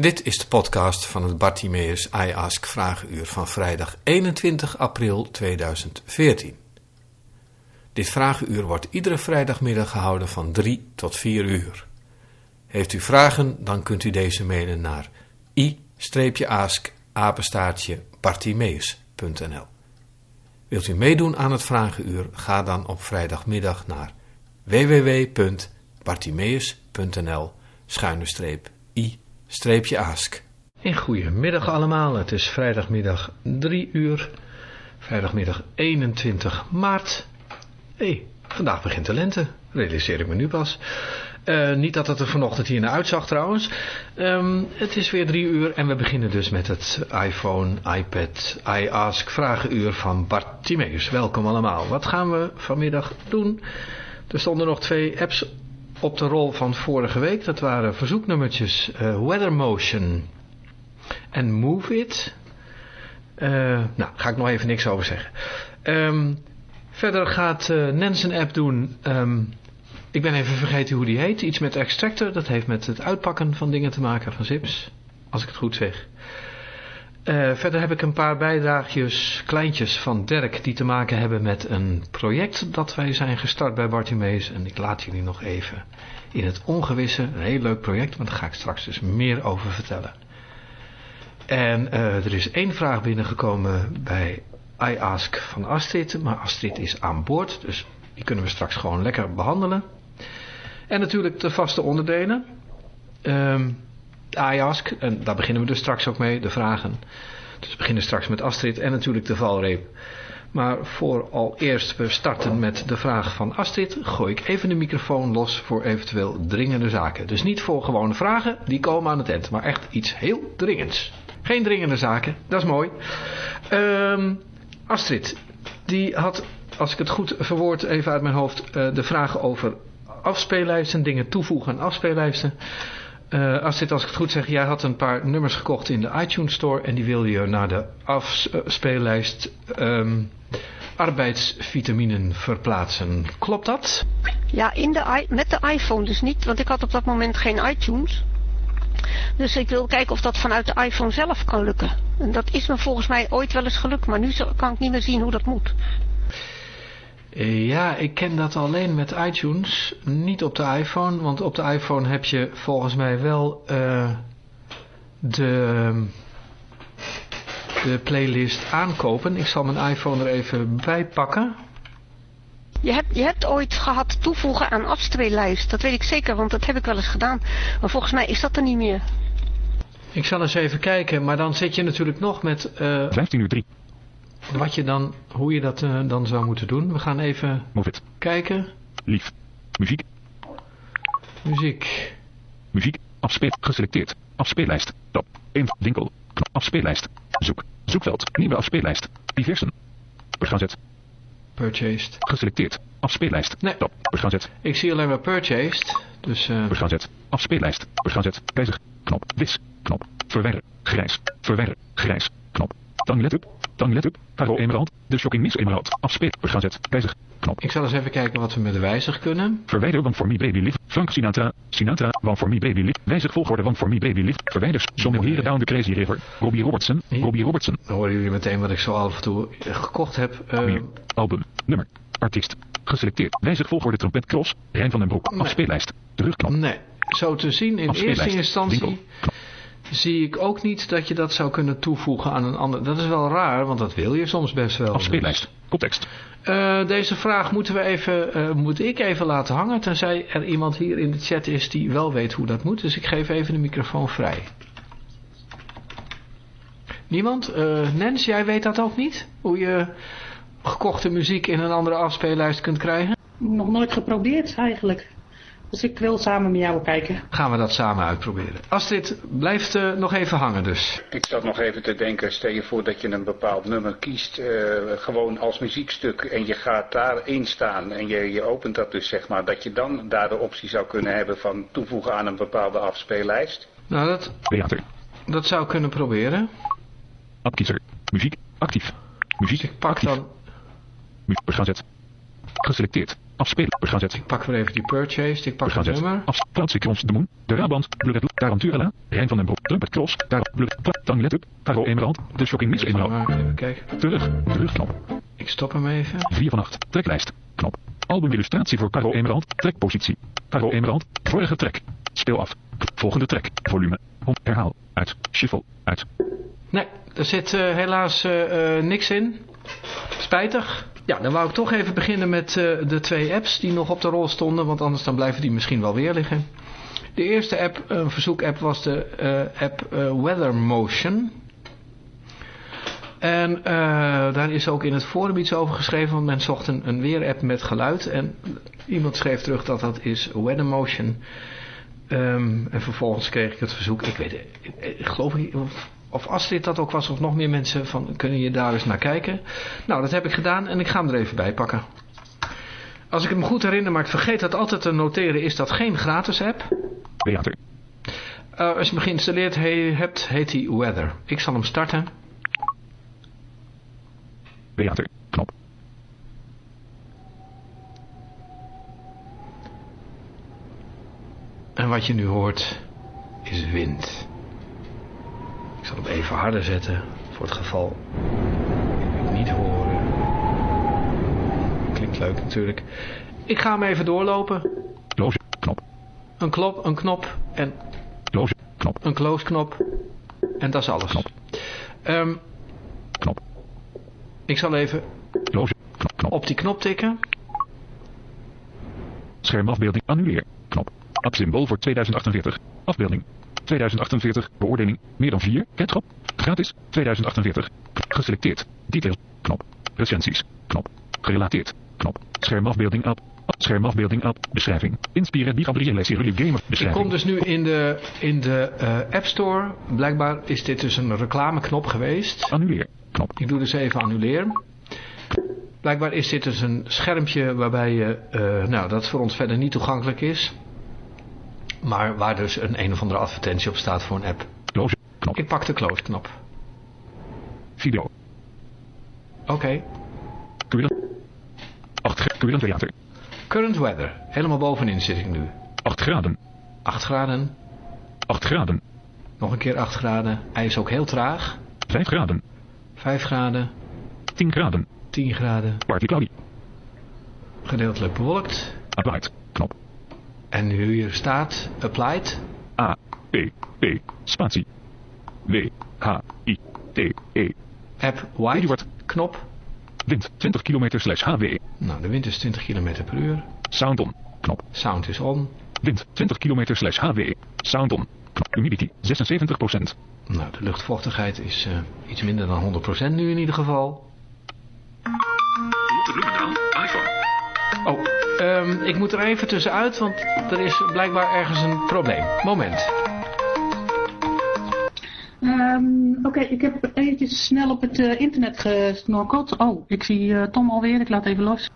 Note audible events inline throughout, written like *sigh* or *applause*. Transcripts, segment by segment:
Dit is de podcast van het Bartimeus I Ask Vragenuur van vrijdag 21 april 2014. Dit vragenuur wordt iedere vrijdagmiddag gehouden van 3 tot 4 uur. Heeft u vragen, dan kunt u deze mailen naar i-ask bartimeus.nl Wilt u meedoen aan het vragenuur, ga dan op vrijdagmiddag naar www.bartimeus.nl i-ask. En goedemiddag allemaal, het is vrijdagmiddag 3 uur, vrijdagmiddag 21 maart. Hé, hey, vandaag begint de lente, realiseer ik me nu pas. Uh, niet dat het er vanochtend hier naar uitzag trouwens. Um, het is weer drie uur en we beginnen dus met het iPhone, iPad, iAsk vragenuur van Bart Timeus. Welkom allemaal. Wat gaan we vanmiddag doen? Er stonden nog twee apps op de rol van vorige week. Dat waren verzoeknummertjes uh, Weather Motion en Move It. Uh, nou, ga ik nog even niks over zeggen. Um, verder gaat uh, Nens een app doen... Um, ik ben even vergeten hoe die heet. Iets met extractor. Dat heeft met het uitpakken van dingen te maken van zips. Als ik het goed zeg. Uh, verder heb ik een paar bijdraagjes, kleintjes van Dirk die te maken hebben met een project dat wij zijn gestart bij Bartimees. En ik laat jullie nog even in het ongewisse, een heel leuk project, want daar ga ik straks dus meer over vertellen. En uh, er is één vraag binnengekomen bij iAsk van Astrid, maar Astrid is aan boord, dus die kunnen we straks gewoon lekker behandelen. En natuurlijk de vaste onderdelen. Um, Ajask, en daar beginnen we dus straks ook mee, de vragen. Dus we beginnen straks met Astrid en natuurlijk de valreep. Maar voor al eerst we starten met de vraag van Astrid, gooi ik even de microfoon los voor eventueel dringende zaken. Dus niet voor gewone vragen, die komen aan het eind, maar echt iets heel dringends. Geen dringende zaken, dat is mooi. Um, Astrid, die had, als ik het goed verwoord even uit mijn hoofd, uh, de vraag over afspeellijsten, dingen toevoegen aan afspeellijsten. Uh, als dit als ik het goed zeg, jij had een paar nummers gekocht in de iTunes Store en die wilde je naar de afspeellijst um, arbeidsvitaminen verplaatsen. Klopt dat? Ja, in de, met de iPhone dus niet, want ik had op dat moment geen iTunes. Dus ik wil kijken of dat vanuit de iPhone zelf kan lukken. En dat is me volgens mij ooit wel eens gelukt, maar nu kan ik niet meer zien hoe dat moet. Ja, ik ken dat alleen met iTunes, niet op de iPhone, want op de iPhone heb je volgens mij wel uh, de, de playlist aankopen. Ik zal mijn iPhone er even bij pakken. Je hebt, je hebt ooit gehad toevoegen aan afspeellijst, dat weet ik zeker, want dat heb ik wel eens gedaan. Maar volgens mij is dat er niet meer. Ik zal eens even kijken, maar dan zit je natuurlijk nog met... Uh, 15 uur 3. Wat je dan, hoe je dat uh, dan zou moeten doen. We gaan even kijken. Lief. Muziek. Muziek. Muziek. Afspeel. Geselecteerd. Afspeellijst. Top. 1. Winkel. Afspeellijst. Zoek. Zoekveld. Nieuwe afspeellijst. Diversen. Begaanzet. Purchased. Geselecteerd. Afspeellijst. Nee. Top. Begaanzet. Ik zie alleen maar purchased. Dus uh... Begaanzet. Afspeellijst. Begaanzet. Wijzig. Knop. Wis. Knop. Verwijderen. Grijs. Verwijderen. Grijs. Knop. Dan let up. Dan let up. Caro Emerald. De Shocking Miss Emerald. Afspeel. Begazet. Wijzig. Knop. Ik zal eens even kijken wat we met de wijzig kunnen. Verwijder One For Me Baby Lift. Frank Sinatra. Sinatra. One For Me Baby Lift. Wijzig volgorde One For Me Baby Lift. Verwijder. Zonder Heren Down the Crazy River. Robbie Robertson. Robbie Robertson. Dan horen jullie meteen wat ik zo af en toe gekocht heb. Uh... Album. Nummer. Artiest. Geselecteerd. Wijzig volgorde Trompet Cross. Rijn van den Broek. Nee. Afspeellijst. Terugknop. Nee. Zo te zien in eerste instantie... Zie ik ook niet dat je dat zou kunnen toevoegen aan een ander. Dat is wel raar, want dat wil je soms best wel. Afspeellijst. Context. Uh, deze vraag moeten we even, uh, moet ik even laten hangen, tenzij er iemand hier in de chat is die wel weet hoe dat moet. Dus ik geef even de microfoon vrij. Niemand? Uh, Nens, jij weet dat ook niet? Hoe je gekochte muziek in een andere afspeellijst kunt krijgen? Nog nooit geprobeerd eigenlijk. Dus ik wil samen met jou kijken. Gaan we dat samen uitproberen. Astrid, blijft uh, nog even hangen dus. Ik zat nog even te denken, stel je voor dat je een bepaald nummer kiest, uh, gewoon als muziekstuk en je gaat daarin staan en je, je opent dat dus zeg maar, dat je dan daar de optie zou kunnen hebben van toevoegen aan een bepaalde afspeellijst. Nou, dat, dat zou ik kunnen proberen. Appkiezer. Muziek. Actief. Muziek. Ik pak actief. dan... Muziek. Geselecteerd. Afspelen. Gaan zetten. Ik pak weer even die purchase. Ik pak het nummer. Af. Classic Cross de Moon. De Raband. Blurred Taranturella. Rijn van den Broek. Trumpet Cross. Daar. Blurred. Tang Let Up. Caro Emerald. De Shocking Miss Emerald. Kijken. Terug. Terugknop. Ik stop hem even. 4 van 8. Treklijst. Knop. Albumillustratie voor Caro Emerald. Trekpositie. Caro Emerald. Vorige trek. Speel af. Volgende trek. Volume. Herhaal. Uit. Shuffle. Uit. Nee, er zit eh, helaas eh, eh, niks in. Spijtig. Ja, dan wou ik toch even beginnen met eh, de twee apps die nog op de rol stonden. Want anders dan blijven die misschien wel weer liggen. De eerste app, een verzoekapp, was de eh, app eh, Weather Motion. En daar is ook in het forum iets over geschreven. Want men zocht een, een weerapp met geluid. En iemand schreef terug dat dat is Weather Motion. Ehm, en vervolgens kreeg ik het verzoek. Ik weet ik, ik geloof niet of Astrid dat ook was of nog meer mensen van kunnen je daar eens naar kijken. Nou, dat heb ik gedaan en ik ga hem er even bij pakken. Als ik het me goed herinner, maar ik vergeet dat altijd te noteren, is dat geen gratis app. Theater. Uh, als je hem geïnstalleerd he- hebt, heet hij Weather. Ik zal hem starten. Theater. Knop. En wat je nu hoort, is wind. Ik zal hem even harder zetten, voor het geval het niet horen. Klinkt leuk natuurlijk. Ik ga hem even doorlopen. Close. Knop. Een, klop, een knop en Close. Knop. een close knop. En dat is alles. Knop. Ehm, Knop. ik zal even Close. Knop. Knop. op die knop tikken. Schermafbeelding annuleer. Knop. App-symbool voor 2048. Afbeelding. 2048. Beoordeling. Meer dan 4. Ketchup. Gratis. 2048. Geselecteerd. Details. Knop. Recensies. Knop. Gerelateerd. Knop. Schermafbeelding app. Schermafbeelding app. Beschrijving. Inspire die Gabriele Cyrulli Gamer. Ik Beschrijving. kom dus nu in de, in de eh, App Store. Blijkbaar is dit dus een reclameknop geweest. Annuleer. Knop. Ik doe dus even annuleer. Blijkbaar is dit dus een schermpje waarbij je, eh, nou dat voor ons verder niet toegankelijk is. Maar waar dus een een of andere advertentie op staat voor een app. Close. Knop. Ik pak de close knop. Video. Oké. Current. 8 Current Theater. Current weather. Helemaal bovenin zit ik nu. 8 graden. 8 graden. 8 graden. Nog een keer 8 graden. Hij is ook heel traag. 5 graden. 5 graden. 10 graden. 10 graden. Partly cloudy. Gedeeltelijk bewolkt. Applied. En nu hier staat applied. A. P. P. Spatie. W. H. I. T. E. App white. Eduard. Knop. Wind 20 km slash HW. Nou, de wind is 20 km per uur. Sound on. Knop. Sound is on. Wind 20 km slash HW. Sound on. Knop. Humidity 76%. Nou, de luchtvochtigheid is eh, iets minder dan 100% nu in ieder geval. iPhone. Oh, ehm, ik moet er even tussenuit, want er is blijkbaar ergens een probleem. Moment. Ehm, Oké, ik heb eventjes snel op het eh, internet gesnorkeld. Oh, ik zie eh, Tom alweer. Ik laat even los.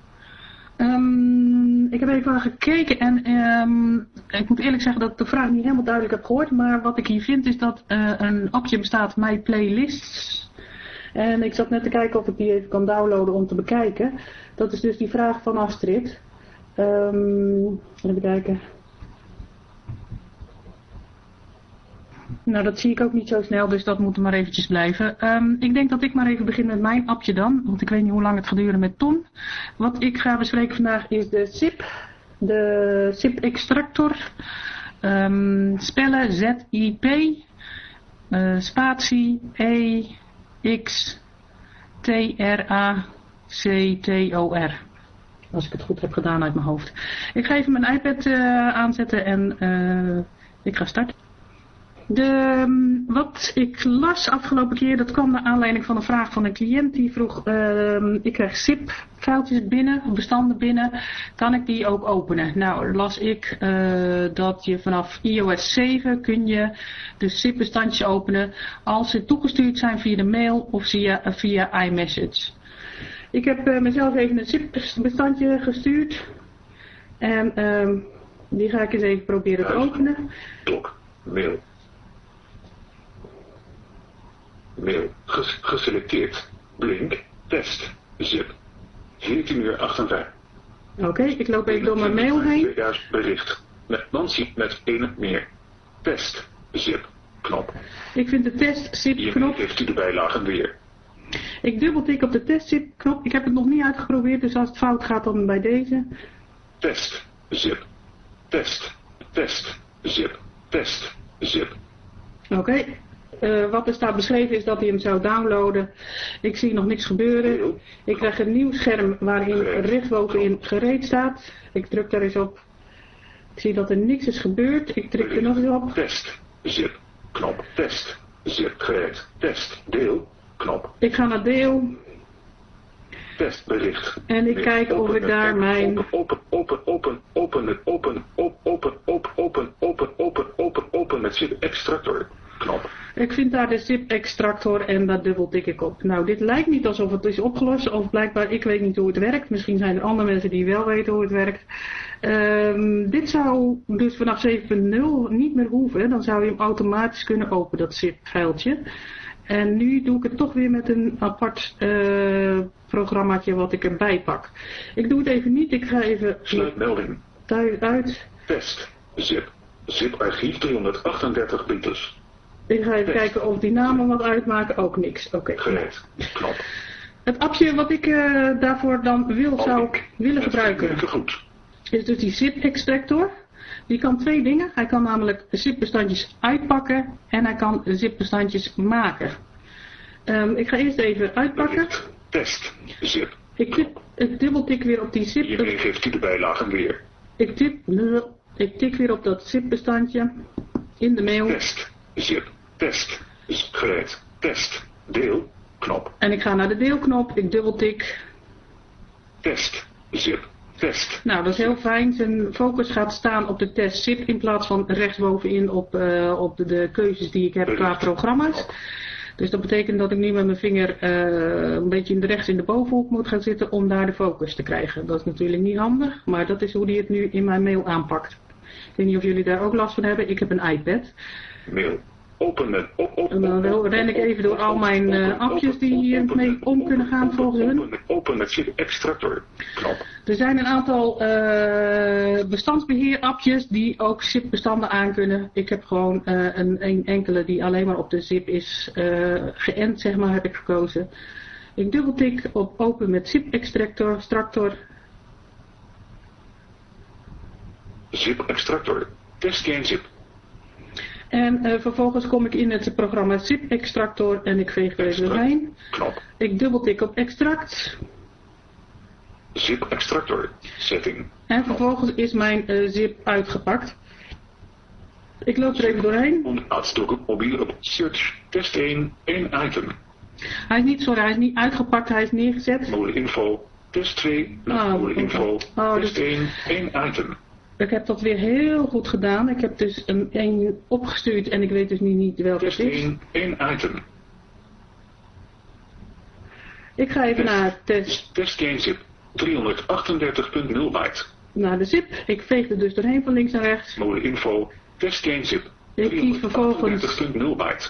Ehm, ik heb even gekeken en ik moet eerlijk zeggen dat ik de vraag niet helemaal duidelijk heb gehoord. Maar wat ik hier vind is dat eh, een appje bestaat, My Playlists. En ik zat net te kijken of ik die even kan downloaden om te bekijken. Dat is dus die vraag van Astrid. Ehm, even kijken. Nou, dat zie ik ook niet zo snel, dus dat moet er maar eventjes blijven. Ehm, ik denk dat ik maar even begin met mijn appje dan, want ik weet niet hoe lang het gaat duren met Ton. Wat ik ga bespreken vandaag is de SIP, de SIP-extractor. Ehm, spellen Z-I-P, eh, spatie, E, X, T-R-A-C-T-O-R. Als ik het goed heb gedaan uit mijn hoofd. Ik ga even mijn iPad eh, aanzetten en eh, ik ga starten. De, mm, wat ik las afgelopen keer, dat kwam naar aanleiding van een vraag van een cliënt die vroeg, ehm, ik krijg SIP-vuiltjes binnen, bestanden binnen, kan ik die ook openen? Nou, las ik eh, dat je vanaf iOS 7 kun je de SIP-bestandjes openen als ze toegestuurd zijn via de mail of via iMessage. Ik heb eh, mezelf even een SIP-bestandje gestuurd en ehm, die ga ik eens even proberen te openen. Klok. Mail. Mail. Ges- geselecteerd. Blink. Test. Zip. 14 uur 58. Oké, ik loop even door mijn mail heen. 2000 bericht. Met Nancy met één meer. Test. Zip. Knop. Ik vind de test zip knop. heeft u de bijlagen weer. Ik dubbeltik op de test zip knop. Ik heb het nog niet uitgeprobeerd, dus als het fout gaat dan bij deze. Test. Zip. Test. Test. Zip. Test. Zip. Oké. Eh, wat er staat beschreven is dat hij hem zou downloaden. Ik zie nog niks gebeuren. Ik krijg een nieuw scherm waarin rechtsbovenin gereed staat. Ik druk daar eens op. Ik zie dat er niks is gebeurd. Ik druk er nog eens op. Test. Zip. Knop. Test. Zip. Gereed. Test. Deel. Knop. Ik ga naar deel. Testbericht. En ik kijk of ik daar mijn- Open, open, open, open, open, open, open, open, open, open, open, open, met zip extractor. Knop. Ik vind daar de zip extractor en daar dubbeltik ik op. Nou, dit lijkt niet alsof het is opgelost. Of blijkbaar, ik weet niet hoe het werkt. Misschien zijn er andere mensen die wel weten hoe het werkt. Ehm, dit zou dus vanaf 7.0 niet meer hoeven. Dan zou je hem automatisch kunnen openen, dat zip-vuiltje. En nu doe ik het toch weer met een apart eh programmaatje wat ik erbij pak. Ik doe het even niet. Ik ga even Sluitmelding. thuis uit. Test. Zip. Zip archief 338 bites. Ik ga even kijken of die namen wat uitmaken. Ook niks. Oké. Gereed. Knop. Het appje wat ik eh, daarvoor dan wil, zou willen gebruiken, Goed. is dus die zip-extractor. Die kan twee dingen. Hij kan namelijk zip-bestandjes uitpakken en hij kan zip-bestandjes maken. Ehm, ik ga eerst even uitpakken. Test. Zip. Ik, tik, ik dubbeltik weer op die zip. Hiermee geeft u de bijlagen weer. Ik, tik, ik tik weer op dat zip-bestandje in de mail. Test. Zip. Test. Gereed. Test. Deel. Knop. En ik ga naar de deelknop. Ik dubbeltik. Test. Zip. Test. Nou, dat is heel fijn. Zijn focus gaat staan op de test zip in plaats van rechtsbovenin op, eh, op de, de keuzes die ik heb qua programma's. Dus dat betekent dat ik nu met mijn vinger eh, een beetje in de rechts in de bovenhoek moet gaan zitten om daar de focus te krijgen. Dat is natuurlijk niet handig, maar dat is hoe hij het nu in mijn mail aanpakt. Ik weet niet of jullie daar ook last van hebben. Ik heb een iPad. Mail. Open met... Op, op, En dan ren ik even door al mijn eh, appjes die hiermee om kunnen gaan volgens hun. Open met, open met zip extractor. Knop. Er zijn een aantal eh bestandsbeheerappjes die ook zip-bestanden aankunnen. Ik heb gewoon eh, een, een enkele die alleen maar op de zip is geënt, zeg maar, heb ik gekozen. Ik dubbeltik op open met zip-extractor, extractor. Zip extractor. Test geen zip. En eh, vervolgens kom ik in het programma zip-extractor en ik veeg er even doorheen. Knop. Ik dubbeltik op extract. Zip extractor. Setting. En vervolgens is mijn eh, zip uitgepakt. Ik loop er even doorheen. Mobiel op search. Test 1. 1 item. Hij is niet, sorry, hij is niet uitgepakt, hij is neergezet. Mode info. Test 2. Oh, Mode info. oh, Test dus- 1. 1 item. Ik heb dat weer heel goed gedaan. Ik heb dus een, een opgestuurd en ik weet dus nu niet welke het is. 1. 1 item. Ik ga even naar, test, Test geen zip. 338.0 byte. naar de zip. Ik veeg er dus doorheen van links naar rechts. Mode info. Test zip. Ik kies vervolgens 338.0 byte.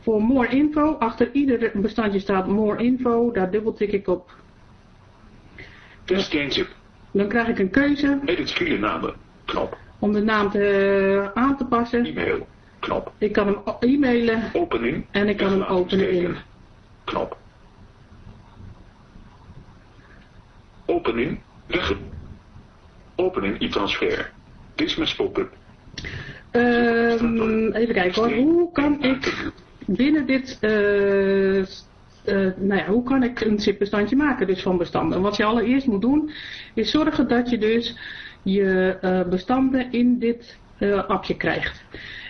voor more info. Achter ieder bestandje staat more info. Daar dubbeltik ik op. Test zip. Dan krijg ik een keuze Edit file namen. Knop. om de naam te, eh, aan te passen. E-mail. Knop. Ik kan hem e-mailen Opening. en ik kan hem openen in. Knop. Opening. Weg. Opening e-transfer. Dismiss pop-up. Ehm, even kijken hoor. Hoe kan ik binnen dit, eh, eh, nou ja, hoe kan ik een zip-bestandje maken dus van bestanden? Wat je allereerst moet doen, is zorgen dat je dus je eh, bestanden in dit eh, appje krijgt.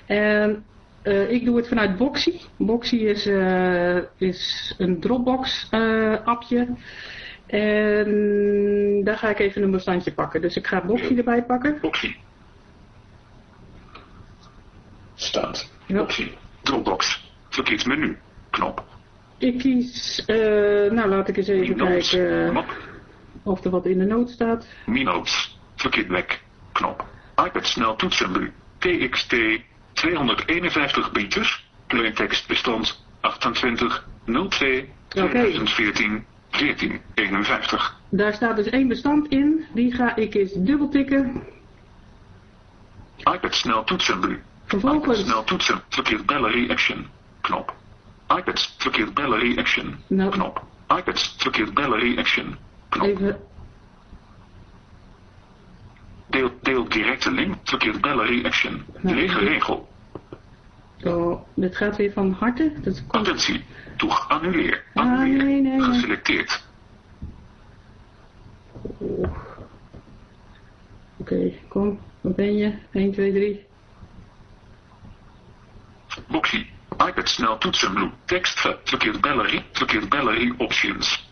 En ik doe het vanuit Boxy. Boxy is, is een Dropbox appje. En daar ga ik even een bestandje pakken. Dus ik ga Boxy erbij pakken. Boxy. Staat. Ja. Boxy. Dropbox. Verkeerd menu. Knop. Ik kies, eh, nou laat ik eens even kijken Knop. of er wat in de noot staat. Minotes. Verkeerd weg. Knop. iPad snel toetsenmenu. TXT 251 biters. Plaintekstbestand 28 02 2014 1451. Daar staat dus één bestand in. Die ga ik eens dubbeltikken. iPad snel toetsenmenu. iPad Vervolgens, snel toetsen. Verkeerd bellen reaction. Knop. iPad verkeerd bellen reaction. Nou. Knop. iPad verkeerd bellen reaction. Knop. even, Deel, deel directe link. Verkeerd bellen reaction. Lege regel. oh, dit gaat weer van harte. Dat komt, Attentie. Toeg annuleer. Ah, Annuleer. nee, nee. Geselecteerd. oh. Oké, kom. Waar ben je? 1, 2, 3. Boxie. iPad snel toetsenmenu. Tekstveld. Verkeerd bellen. re- Verkeerd bellen re- options.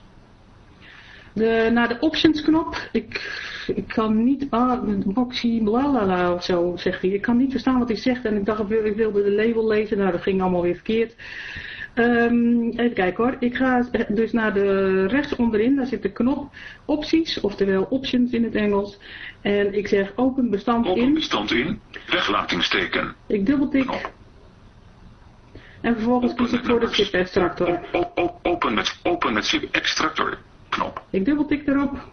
De, naar de options knop. Ik, ik kan niet, ah, boxy, blalala of zo zegt hij. Ik kan niet verstaan wat hij zegt en ik dacht ik wil- ik wilde de label lezen. Nou, dat ging allemaal weer verkeerd. Ehm, even kijken hoor. Ik ga dus naar de rechts onderin. Daar zit de knop opties, oftewel options in het Engels. En ik zeg open bestand Open in. bestand in. Weglatingsteken. Ik dubbeltik. Knop. En vervolgens kies ik voor de zip extractor. Open met, open met zip extractor. Knop. Ik dubbeltik erop.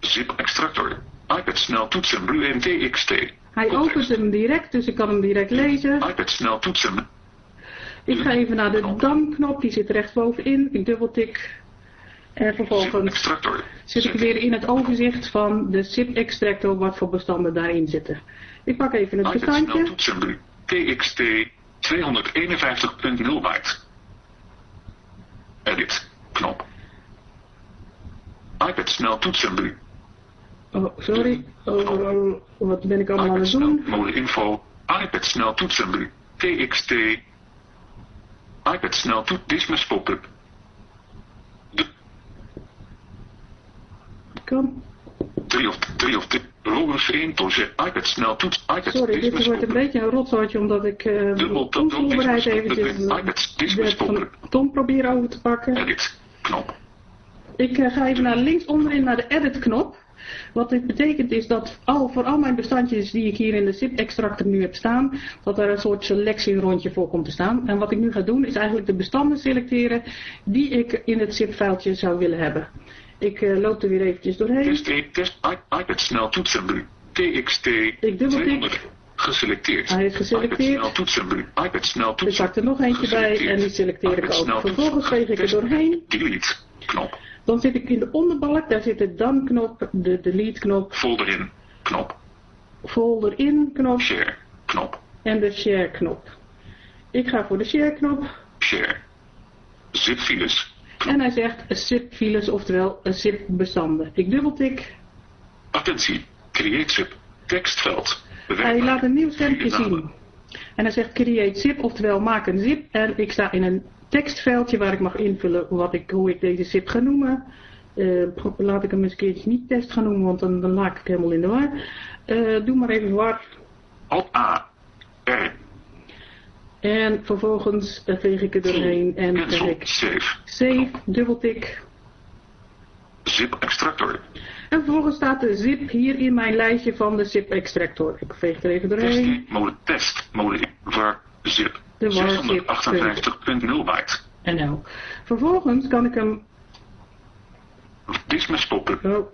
Zip extractor. iPad snel toetsen Blu en TXT. Hij opent hem direct, dus ik kan hem direct lezen. iPad snel toetsen. Ik ga even naar de DAM-knop, die zit rechtsbovenin. Ik dubbeltik. En vervolgens zit ik weer in het overzicht van de zip-extractor, wat voor bestanden daarin zitten. Ik pak even het iPad snel bestandje. TXT 251.0 byte. Edit. Knop. iPad snel. Oh, sorry. Oh, oh, wat ben ik allemaal aan het doen? mode info. iPad snel. TXT. iPad snel toet dismiss pop-up. Kom. 3 of 3 of 3. Rollers 1 toze. iPad snel toets. iPad Sorry, dit wordt een beetje een rotzootje, omdat ik eh Dubbel tap, onvoorbereid eventjes eh, de van. Tom probeer over te pakken. Edit. Knop. Ik eh, ga even naar links onderin naar de edit knop. Wat dit betekent is dat al, voor al mijn bestandjes die ik hier in de zip extractor nu heb staan, dat er een soort selectierondje voor komt te staan. En wat ik nu ga doen is eigenlijk de bestanden selecteren die ik in het zip filetje zou willen hebben. Ik eh, loop er weer eventjes doorheen. Test 1. Test. IPad snel. TXT. Ik dubbeltik. 200. Geselecteerd. Hij is geselecteerd. iPad snel toetsen Blu. iPad snel Ik pak er nog eentje bij en die selecteer ik ook. Vervolgens veeg ik er doorheen. Delete. Knop. Dan zit ik in de onderbalk, daar zit de done knop, de delete knop, Folder in. Knop. folder in knop Share. Knop. en de share knop. Ik ga voor de share knop. Share. Zip files. En hij zegt zip files, oftewel zip bestanden. Ik dubbeltik. Attentie. Create zip. Tekstveld. Hij laat een nieuw namen. zien. En hij zegt create zip, oftewel maak een zip. En ik sta in een tekstveldje waar ik mag invullen wat ik, hoe ik deze zip ga noemen. Eh, laat ik hem eens een keertje niet test gaan noemen, want dan, dan laat ik helemaal in de war. Eh, doe maar even war. Alt A. R. En vervolgens veeg ik er doorheen en zeg Cancel. ik Save. save, dubbeltik. Zip extractor. En vervolgens staat de zip hier in mijn lijstje van de zip extractor. Ik veeg er even doorheen. Test mode test mode var zip. De var zip. 658.0 byte. En nou. Vervolgens kan ik hem... Dismiss pop-up. Oh,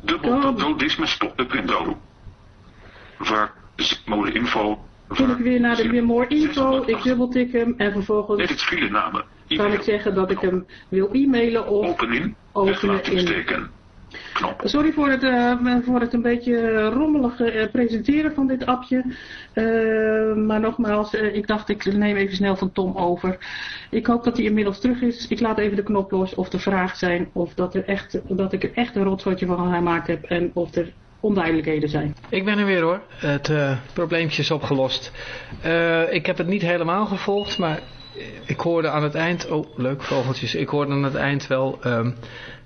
Dubbel Oh. dismiss pop-up window. var zip mode info. Kom ik weer naar de weer more info. 658. Ik dubbeltik hem en vervolgens kan ik zeggen dat ik hem wil e-mailen of... Open in. Openen. Knop. Sorry voor het, eh, voor het een beetje rommelige eh, presenteren van dit appje. Eh, maar nogmaals, ik dacht ik neem even snel van Tom over. Ik hoop dat hij inmiddels terug is. Ik laat even de knop los of er vragen zijn of dat, er echt, dat ik er echt een rotzootje van gemaakt heb en of er onduidelijkheden zijn. Ik ben er weer hoor. Het eh, probleempje is opgelost. Eh, ik heb het niet helemaal gevolgd, maar ik hoorde aan het eind... Oh, leuk vogeltjes. Ik hoorde aan het eind wel ehm,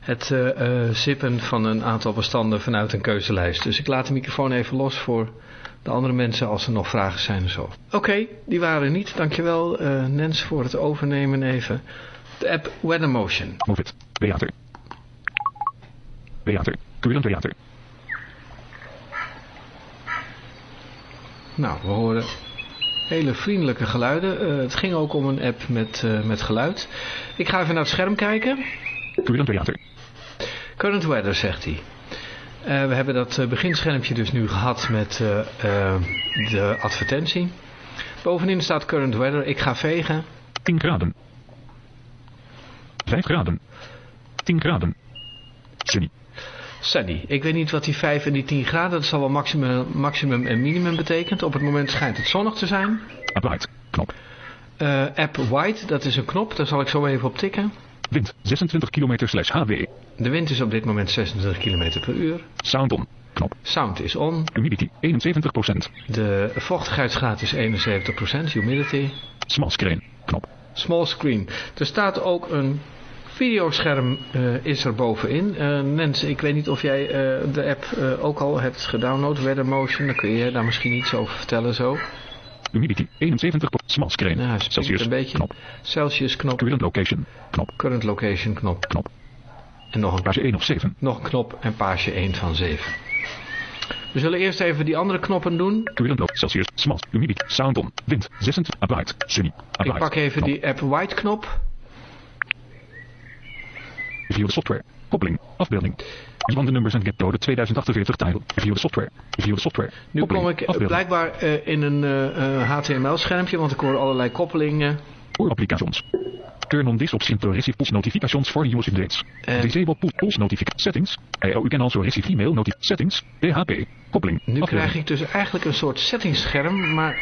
het eh, eh, zippen van een aantal bestanden vanuit een keuzelijst. Dus ik laat de microfoon even los voor de andere mensen als er nog vragen zijn en zo. Oké, die waren er niet. Dankjewel eh Nens voor het overnemen even. De app Weathermotion. Move it. Theater. Theater. Current theater. Nou, we horen Hele vriendelijke geluiden. Eh, het ging ook om een app met, eh, met geluid. Ik ga even naar het scherm kijken. Current Theater. Current weather, zegt hij. Eh, we hebben dat beginschermpje dus nu gehad met de advertentie. Bovenin staat current weather. Ik ga vegen. 10 graden. 5 graden. 10 graden. Sunny. Sunny. Ik weet niet wat die 5 en die 10 graden, dat zal wel maximum, maximum en minimum betekent. Op het moment schijnt het zonnig te zijn. Applied. Knop. Eh, app white, dat is een knop, daar zal ik zo even op tikken. Wind 26 km slash HW. De wind is op dit moment 26 km per uur. Sound on. Knop. Sound is on. Humidity 71%. De vochtigheidsgraad is 71%, humidity. Small screen. Knop. Small screen. Er staat ook een videoscherm eh, is er bovenin. Eh Nens, ik weet niet of jij eh, de app ook al hebt gedownload, Weather Motion. Dan kun je daar misschien iets over vertellen zo. Humidity 71%. Small screen. Springt Celsius. een beetje. Knop. Celsius knop, Current location. Knop. current location knop. Knop. En nog een, Page 1 of 7. nog een knop en page 1 van 7. We zullen eerst even die andere knoppen doen. Current Celsius. Small. Humidity. Sound on. Wind 26. Applied. Sunny. Ik pak even die app white knop. Review de software. Koppeling. Afbeelding. Van de nummers en get code 2048 title. Review de software. Review de software. Nu Koppeling. kom ik eh, Afbeelding. blijkbaar eh, in een eh, eh, HTML-schermpje, want ik hoor allerlei koppelingen. Voor applications. Turn on this option to receive push notifications for user updates. En- Disable push, push notification settings. Uh, you can also receive email notif settings. PHP. Koppeling. Nu Afbeelding. krijg ik dus eigenlijk een soort settingsscherm, maar...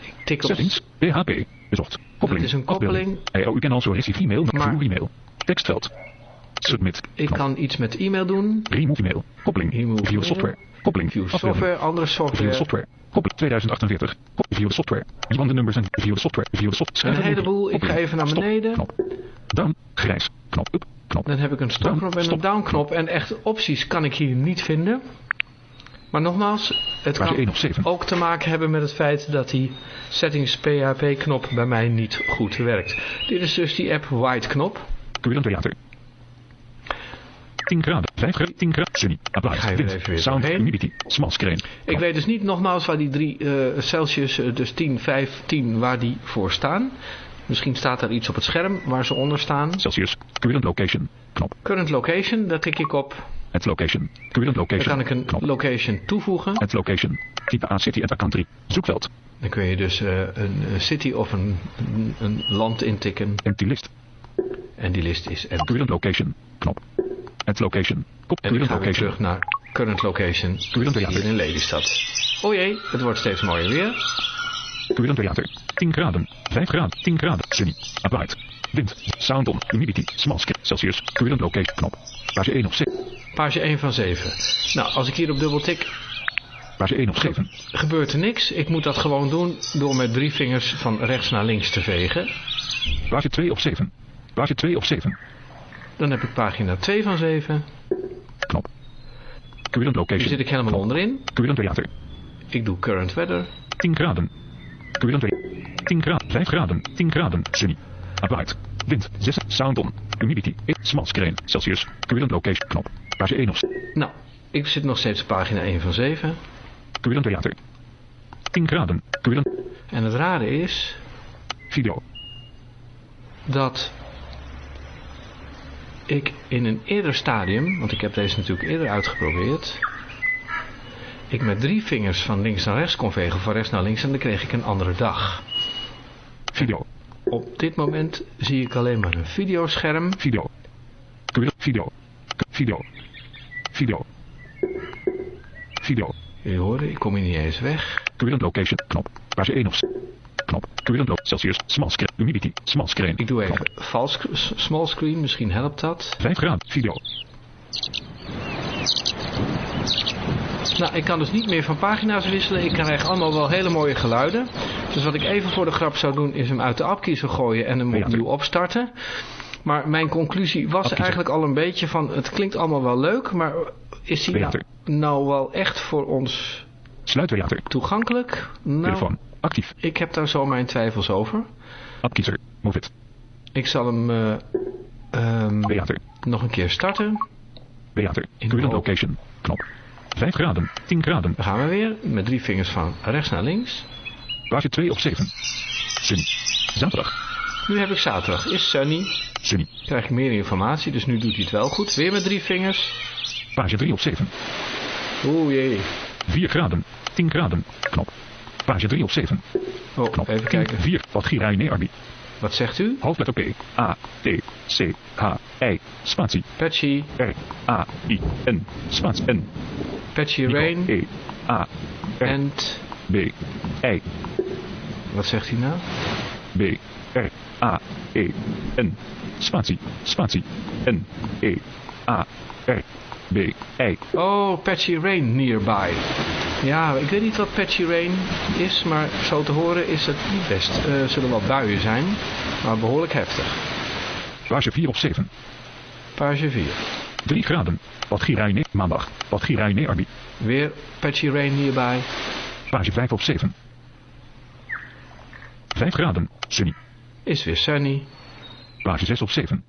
Ik tik op... Settings. PHP. Bezocht. Koppeling. is een koppeling. Uh, you can also receive email Maar- through email. Tekstveld. Submit. Ik kan iets met e-mail doen. Remove email. Koppeling. Remove mail. software. Koppeling. View software, andere software. software. Koppeling 2048. Kop- Review software. Van de nummers en review software. Review software. Een heleboel. Ik ga even naar beneden. Knop. Down. Grijs. Knop. Up. Knop. Dan heb ik een stopknop en een downknop. En echt opties kan ik hier niet vinden. Maar nogmaals, het kan 1 of 7. ook te maken hebben met het feit dat die settings PHP knop bij mij niet goed werkt. Dit is dus die app white knop. Current theater. 10 graden. 5 graden. 10 graden. Sunny. Applied. Wind. weer Sound. doorheen. Humidity. Small screen. Ik weet dus niet nogmaals waar die 3 eh, Celsius, eh, dus 10, 5, 10, waar die voor staan. Misschien staat er iets op het scherm waar ze onder staan. Celsius. Current location. Knop. Current location, daar tik ik op. Het location. Current Dan location. kan ik een Knop. location toevoegen. Het location. Type A city en country. Zoekveld. Dan kun je dus eh, een city of een, een, land intikken. Empty list. En die list is empty. Current location. Knop. Het location. Kop. En Current location. terug naar current location Current hier in Lelystad. O jee, het wordt steeds mooier weer. Current theater. 10 graden. 5 graden. 10 graden. Sunny. Applied. Wind. Sound on. Humidity. Small scale. Celsius. Current location. Knop. Page 1 of 7. Page 1 van 7. Nou, als ik hier op dubbel tik, Page 1 of 7. gebeurt er niks. Ik moet dat gewoon doen door met drie vingers van rechts naar links te vegen. Page 2 of 7. Page 2 of 7. Dan heb ik pagina 2 van 7. Knop. Current Hier location. zit ik helemaal onderin. Current theater. Ik doe current weather. 10 graden. Current theater. 10 graden. 5 graden. 10 graden. Sunny. Applied. Wind. 6. Sound on. Humidity. 8. Small screen. Celsius. Current location. Knop. Page 1 of Nou, ik zit nog steeds op pagina 1 van 7. Current theater. 10 graden. Current En het rare is video. dat ik in een eerder stadium, want ik heb deze natuurlijk eerder uitgeprobeerd, ik met drie vingers van links naar rechts kon vegen, van rechts naar links en dan kreeg ik een andere dag. Video. Op dit moment zie ik alleen maar een videoscherm. Video. Video. Video. Video. Video. Jullie horen, ik kom hier niet eens weg. Current location. Knop. Page 1 of Knop. Current lo Celsius. Small screen. Humidity. Small screen. Ik doe even vals, small screen, misschien helpt dat. 5 graden. Video. Nou, ik kan dus niet meer van pagina's wisselen. Ik krijg allemaal wel hele mooie geluiden. Dus wat ik even voor de grap zou doen is hem uit de appkiezer gooien en hem opnieuw opstarten. Maar mijn conclusie was Appkiezer. eigenlijk al een beetje van, het klinkt allemaal wel leuk, maar is hij nou, nou wel echt voor ons toegankelijk? Nou, Telefoon. Actief. ik heb daar zo mijn twijfels over. Appkiezer. Move it. Ik zal hem eh, ehm, nog een keer starten. Theater. In de location. Knop. 5 graden. 10 graden. Dan gaan we weer met drie vingers van rechts naar links. Page 2 op 7. Sunny. Zaterdag. Nu heb ik zaterdag. Is sunny. Sunny. Krijg ik meer informatie, dus nu doet hij het wel goed. Weer met drie vingers. Page 3 op 7. Oeh jee. 4 graden. 10 graden. Knop. Page 3 op 7. Oh, Knop. even kijken. 4. Wat Girai Nearbi. Wat zegt u? Hoofdletter P. A. T. C. H. I. Spatie. Patchy. R. A. I. N. Spatie. N. Patchy rain. E. A. En B. I. wat zegt hij nou? B. R. A. E. N. Spatie. Spatie. N. E. A. R. B. I. Oh, patchy rain nearby. Ja, ik weet niet wat patchy rain is, maar zo te horen is het niet best. Er zullen wel buien zijn, maar behoorlijk heftig. Page 4 op 7. Page 4. 3 graden. Wat Girai Ne. Maandag. Wat Girai Nearbi. Weer patchy rain nearby. Page 5 op 7. 5 graden. Sunny. Is weer sunny. Page 6 op 7.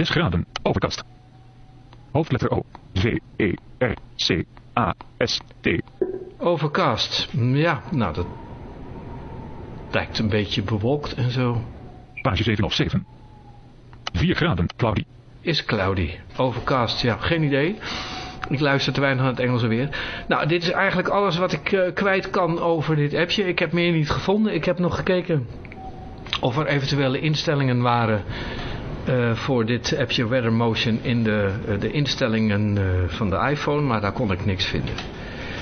6 graden. Overkast. Hoofdletter O. V. E. R. C. A. S. T. Overcast. Ja, nou dat lijkt een beetje bewolkt en zo. Page 7 op 7. 4 graden. Cloudy. Is cloudy. Overcast, ja, geen idee. Ik luister te weinig naar het Engelse weer. Nou, dit is eigenlijk alles wat ik eh, kwijt kan over dit appje. Ik heb meer niet gevonden. Ik heb nog gekeken of er eventuele instellingen waren eh, voor dit appje Weather Motion in de, eh, de instellingen eh, van de iPhone. Maar daar kon ik niks vinden.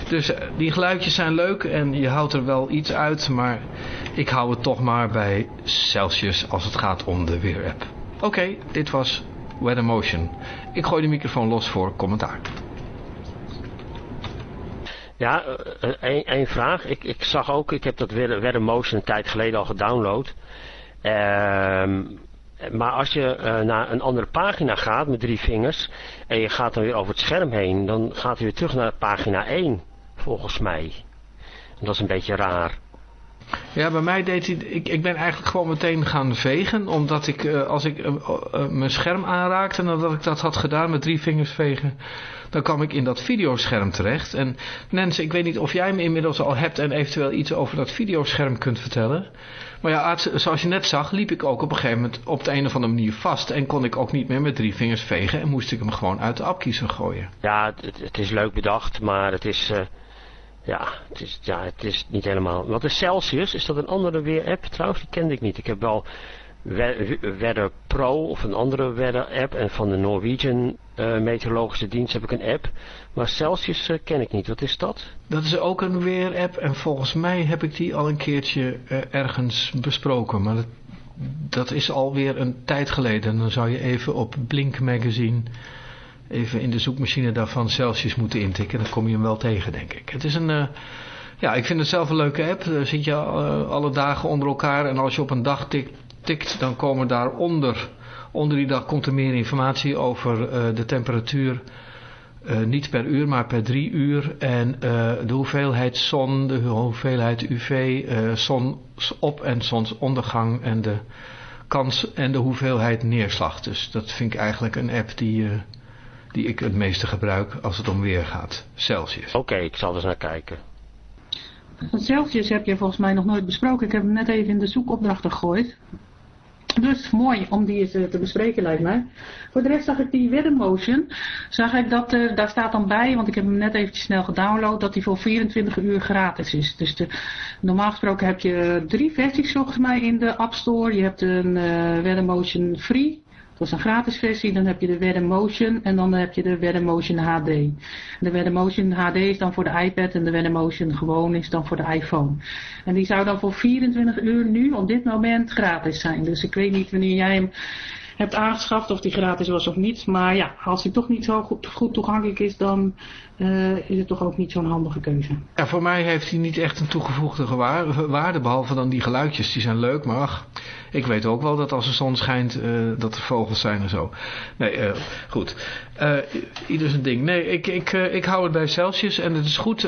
Dus die geluidjes zijn leuk en je houdt er wel iets uit. Maar ik hou het toch maar bij Celsius als het gaat om de weerapp. Oké, dit was Weather Motion. Ik gooi de microfoon los voor commentaar. Ja, één vraag. Ik, ik zag ook, ik heb dat Weather Motion een tijd geleden al gedownload. Ehm, maar als je eh, naar een andere pagina gaat met drie vingers en je gaat dan weer over het scherm heen, dan gaat hij weer terug naar pagina 1, volgens mij. Dat is een beetje raar. Ja, bij mij deed hij... Ik, ik ben eigenlijk gewoon meteen gaan vegen. Omdat ik, eh, als ik eh, mijn scherm aanraakte... nadat ik dat had gedaan met drie vingers vegen... dan kwam ik in dat videoscherm terecht. En Nens, ik weet niet of jij hem inmiddels al hebt... en eventueel iets over dat videoscherm kunt vertellen. Maar ja, zoals je net zag... liep ik ook op een gegeven moment op de een of andere manier vast... en kon ik ook niet meer met drie vingers vegen... en moest ik hem gewoon uit de appkiezer gooien. Ja, het, is leuk bedacht, maar het is... eh, ja, het is, ja, het is niet helemaal... Wat is Celsius? Is dat een andere weer-app? Trouwens, die kende ik niet. Ik heb wel We- Weather Pro of een andere weather-app. En van de Norwegian eh, Meteorologische Dienst heb ik een app. Maar Celsius eh, ken ik niet. Wat is dat? Dat is ook een weer-app en volgens mij heb ik die al een keertje eh, ergens besproken. Maar dat, dat is alweer een tijd geleden. Dan zou je even op Blink Magazine even in de zoekmachine daarvan Celsius moeten intikken. Dan kom je hem wel tegen, denk ik. Het is een... ja, ik vind het zelf een leuke app. Daar zit je alle dagen onder elkaar en als je op een dag tik- tikt, dan komen daaronder... Onder die dag komt er meer informatie over eh, de temperatuur... Eh, niet per uur, maar per drie uur. En eh, de hoeveelheid zon, de hoeveelheid UV, eh zonsop- en zonsondergang en de kans en de hoeveelheid neerslag. Dus dat vind ik eigenlijk een app die, eh, die ik het meeste gebruik als het om weer gaat. Celsius. Oké, ik zal er eens naar kijken. Celsius heb je volgens mij nog nooit besproken. Ik heb hem net even in de zoekopdrachten gegooid. Dus mooi om die eens eh, te bespreken lijkt mij. Voor de rest zag ik die Weather Motion. Zag ik dat, eh, daar staat dan bij, want ik heb hem net eventjes snel gedownload, dat die voor 24 uur gratis is. Dus de, normaal gesproken heb je drie versies volgens mij in de App Store. Je hebt een eh Weather Motion Free. Dat is een gratis versie. Dan heb je de Weather Motion en dan heb je de Weather Motion HD. De Weather Motion HD is dan voor de iPad en de Weather Motion gewoon is dan voor de iPhone. En die zou dan voor 24 uur nu op dit moment gratis zijn. Dus ik weet niet wanneer jij hem hebt aangeschaft of die gratis was of niet. Maar ja, als hij toch niet zo goed, toegankelijk is, dan eh, is het toch ook niet zo'n handige keuze. Ja, voor mij heeft hij niet echt een toegevoegde waarde, behalve dan die geluidjes, die zijn leuk, maar ach, Ik weet ook wel dat als de zon schijnt, eh, dat er vogels zijn en zo. Nee, eh, goed. Eh, ieder zijn ding. Nee, ik, ik, ik hou het bij Celsius en het is goed.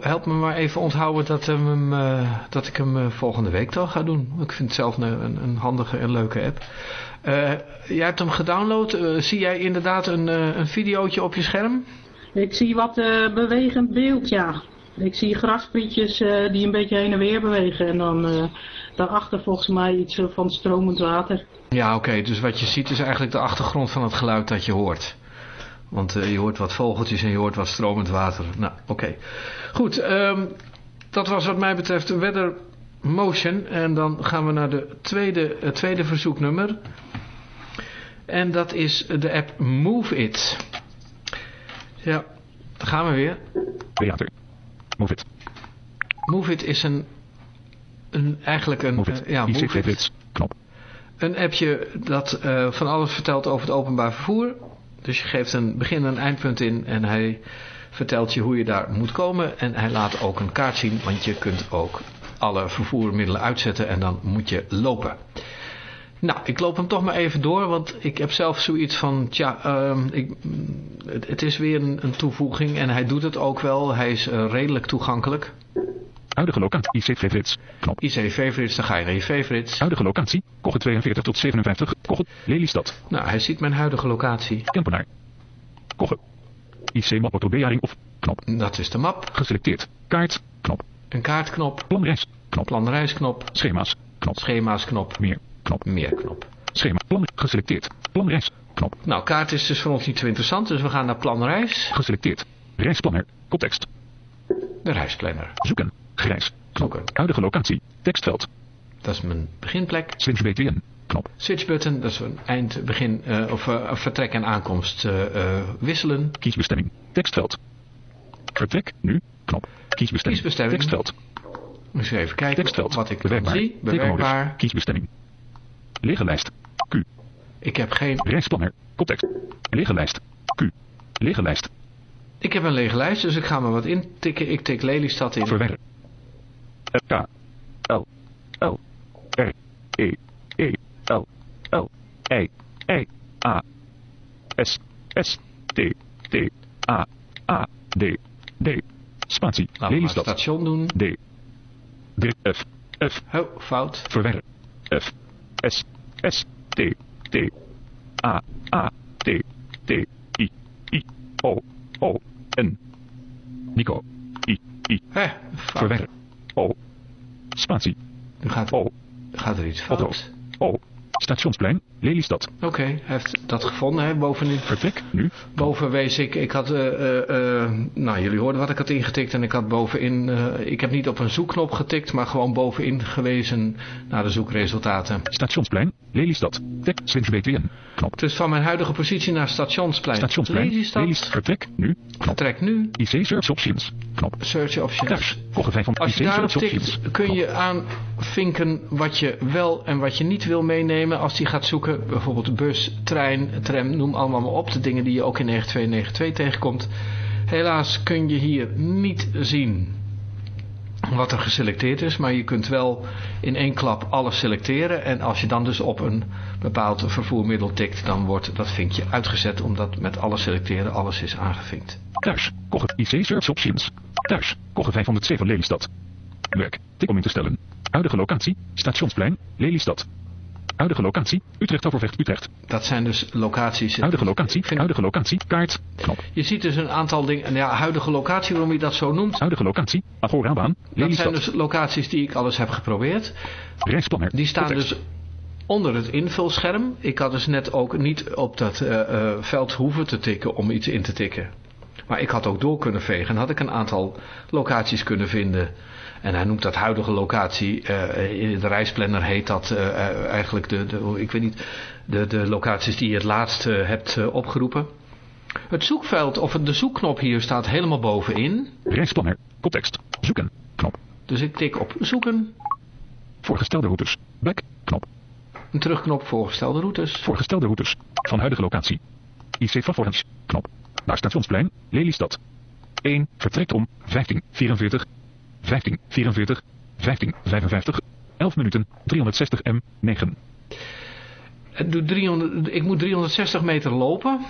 help me maar even onthouden dat, dat ik hem volgende week dan ga doen. Ik vind het zelf een, een, handige en leuke app. Jij hebt hem gedownload. Zie jij inderdaad een, een videootje op je scherm? Ik zie wat bewegend beeld, ja. Ik zie grasprietjes eh, die een beetje heen en weer bewegen. En dan daarachter volgens mij iets eh, van stromend water. Ja, oké. Dus wat je ziet is eigenlijk de achtergrond van het geluid dat je hoort. Want eh, je hoort wat vogeltjes en je hoort wat stromend water. Nou, oké. Goed, ehm, dat was wat mij betreft Weather Motion. En dan gaan we naar de tweede, het tweede verzoeknummer. En dat is de app Move It. Ja, daar gaan we weer. Theater. Move it. Move It is een, een eigenlijk een, Move it. eh, ja, IC Move It. favorites. Knop. Een appje dat eh, van alles vertelt over het openbaar vervoer. Dus je geeft een begin- en eindpunt in en hij vertelt je hoe je daar moet komen. En hij laat ook een kaart zien, want je kunt ook alle vervoermiddelen uitzetten en dan moet je lopen. Nou, ik loop hem toch maar even door, want ik heb zelf zoiets van, tja, ehm, ik, het, het is weer een, een toevoeging en hij doet het ook wel. Hij is eh, redelijk toegankelijk. Huidige locatie. IC favorites. Knop. IC favorites, dan ga je naar je favorites. Huidige locatie. Kogge 42 tot 57. Kogge. Lelystad. Nou, hij ziet mijn huidige locatie. Kempenaar. Kogge. IC map autobejaring of. Knop. Dat is de map. Geselecteerd. Kaart. Knop. Een kaartknop, Planreis. Knop. planreisknop, Schema's. Knop. schemaasknop, Meer. Knop. meerknop. Schema. Plan. Geselecteerd. Planreis. Knop. Nou, kaart is dus voor ons niet zo interessant, dus we gaan naar planreis, Geselecteerd. Reisplanner. Context. de reisplanner. Zoeken. Grijs. Knop. Huidige locatie. Tekstveld. Dat is mijn beginplek. Switch BTN. Knop. Switch button, dat is een eind, begin eh, of eh, vertrek en aankomst eh, wisselen. Kiesbestemming. Tekstveld. Vertrek. Nu. Knop. Kiesbestemming. Kiesbestemming. Tekstveld. Eens even kijken Tekstveld. wat ik Bewerkbaar. zie. Bewerkbaar. Kiesbestemming. Lege lijst. Q. Ik heb geen... Reisplanner. Context. Lege lijst. Q. Lege lijst. Ik heb een lege lijst, dus ik ga maar wat intikken. Ik tik Lelystad in. Verwerren. K. L. L. R. E. E. L. L. I. I. A. S. S. T. T. A. A. D. D. Spatie. Laten we maar Lelystad. station doen. D. D. F. F. Oh, fout. Verwerren. F. S. S. T. T. A. A. T. T. I. I. O. O. N. Nico. I. I. Hè, fout. Verwerren. O. Spatie. Nu gaat, O. gaat er iets fout. O. Stationsplein. Lelystad. Oké, hij heeft dat gevonden, hè, bovenin. Vertrek. Nu. Boven wees ik, ik had, eh, eh, eh, nou jullie hoorden wat ik had ingetikt en ik had bovenin, ik heb niet op een zoekknop getikt, maar gewoon bovenin gewezen naar de zoekresultaten. Stationsplein. Lelystad. Tek. BTN. Knop. Dus van mijn huidige positie naar stationsplein. Stationsplein. Lelystad, Lelystad. Vertrek. Nu. Knop. vertrek nu, IC Search Options. Knop. search options. Thuis. Kogge 500. Als je IC daarop Search Options. tikt, kun je aanvinken wat je wel en wat je niet wil meenemen als die gaat zoeken. Bijvoorbeeld bus, trein, tram, noem allemaal maar op. De dingen die je ook in 9292 tegenkomt. Helaas kun je hier niet zien wat er geselecteerd is. Maar je kunt wel in één klap alles selecteren. En als je dan dus op een bepaald vervoermiddel tikt, dan wordt dat vinkje uitgezet. Omdat met alles selecteren alles is aangevinkt. Thuis. Kogge IC Search Options. Thuis. Kogge 507 Lelystad. Werk. Tik om in te stellen. Huidige locatie. Stationsplein. Lelystad. Huidige locatie. Utrecht Overvecht Utrecht. Dat zijn dus locaties. Huidige locatie. Vind- Huidige locatie. Kaart. Knop. Je ziet dus een aantal dingen. Ja, huidige locatie, waarom je dat zo noemt. Huidige locatie. Agorabaan. Dat zijn dus locaties die ik alles heb geprobeerd. Reisplanner. Die staan dus onder het invulscherm. Ik had dus net ook niet op dat eh, eh, veld hoeven te tikken om iets in te tikken. Maar ik had ook door kunnen vegen en had ik een aantal locaties kunnen vinden. En hij noemt dat huidige locatie. eh, in de reisplanner heet dat eh, eh, eigenlijk de, de, ik weet niet, de, de locaties die je het laatst eh, hebt eh, opgeroepen. Het zoekveld of de zoekknop hier staat helemaal bovenin. Reisplanner. Context. Zoeken. Knop. Dus ik tik op zoeken. Voorgestelde routes. Back. Knop. Een terugknop voorgestelde routes. Voorgestelde routes. Van huidige locatie. IC favorites. Knop. Naar stationsplein. Lelystad. 1. Vertrekt om 1544. 1544. 1555. 11 minuten, 360 m, 9. Het doet 300, ik moet 360 meter lopen.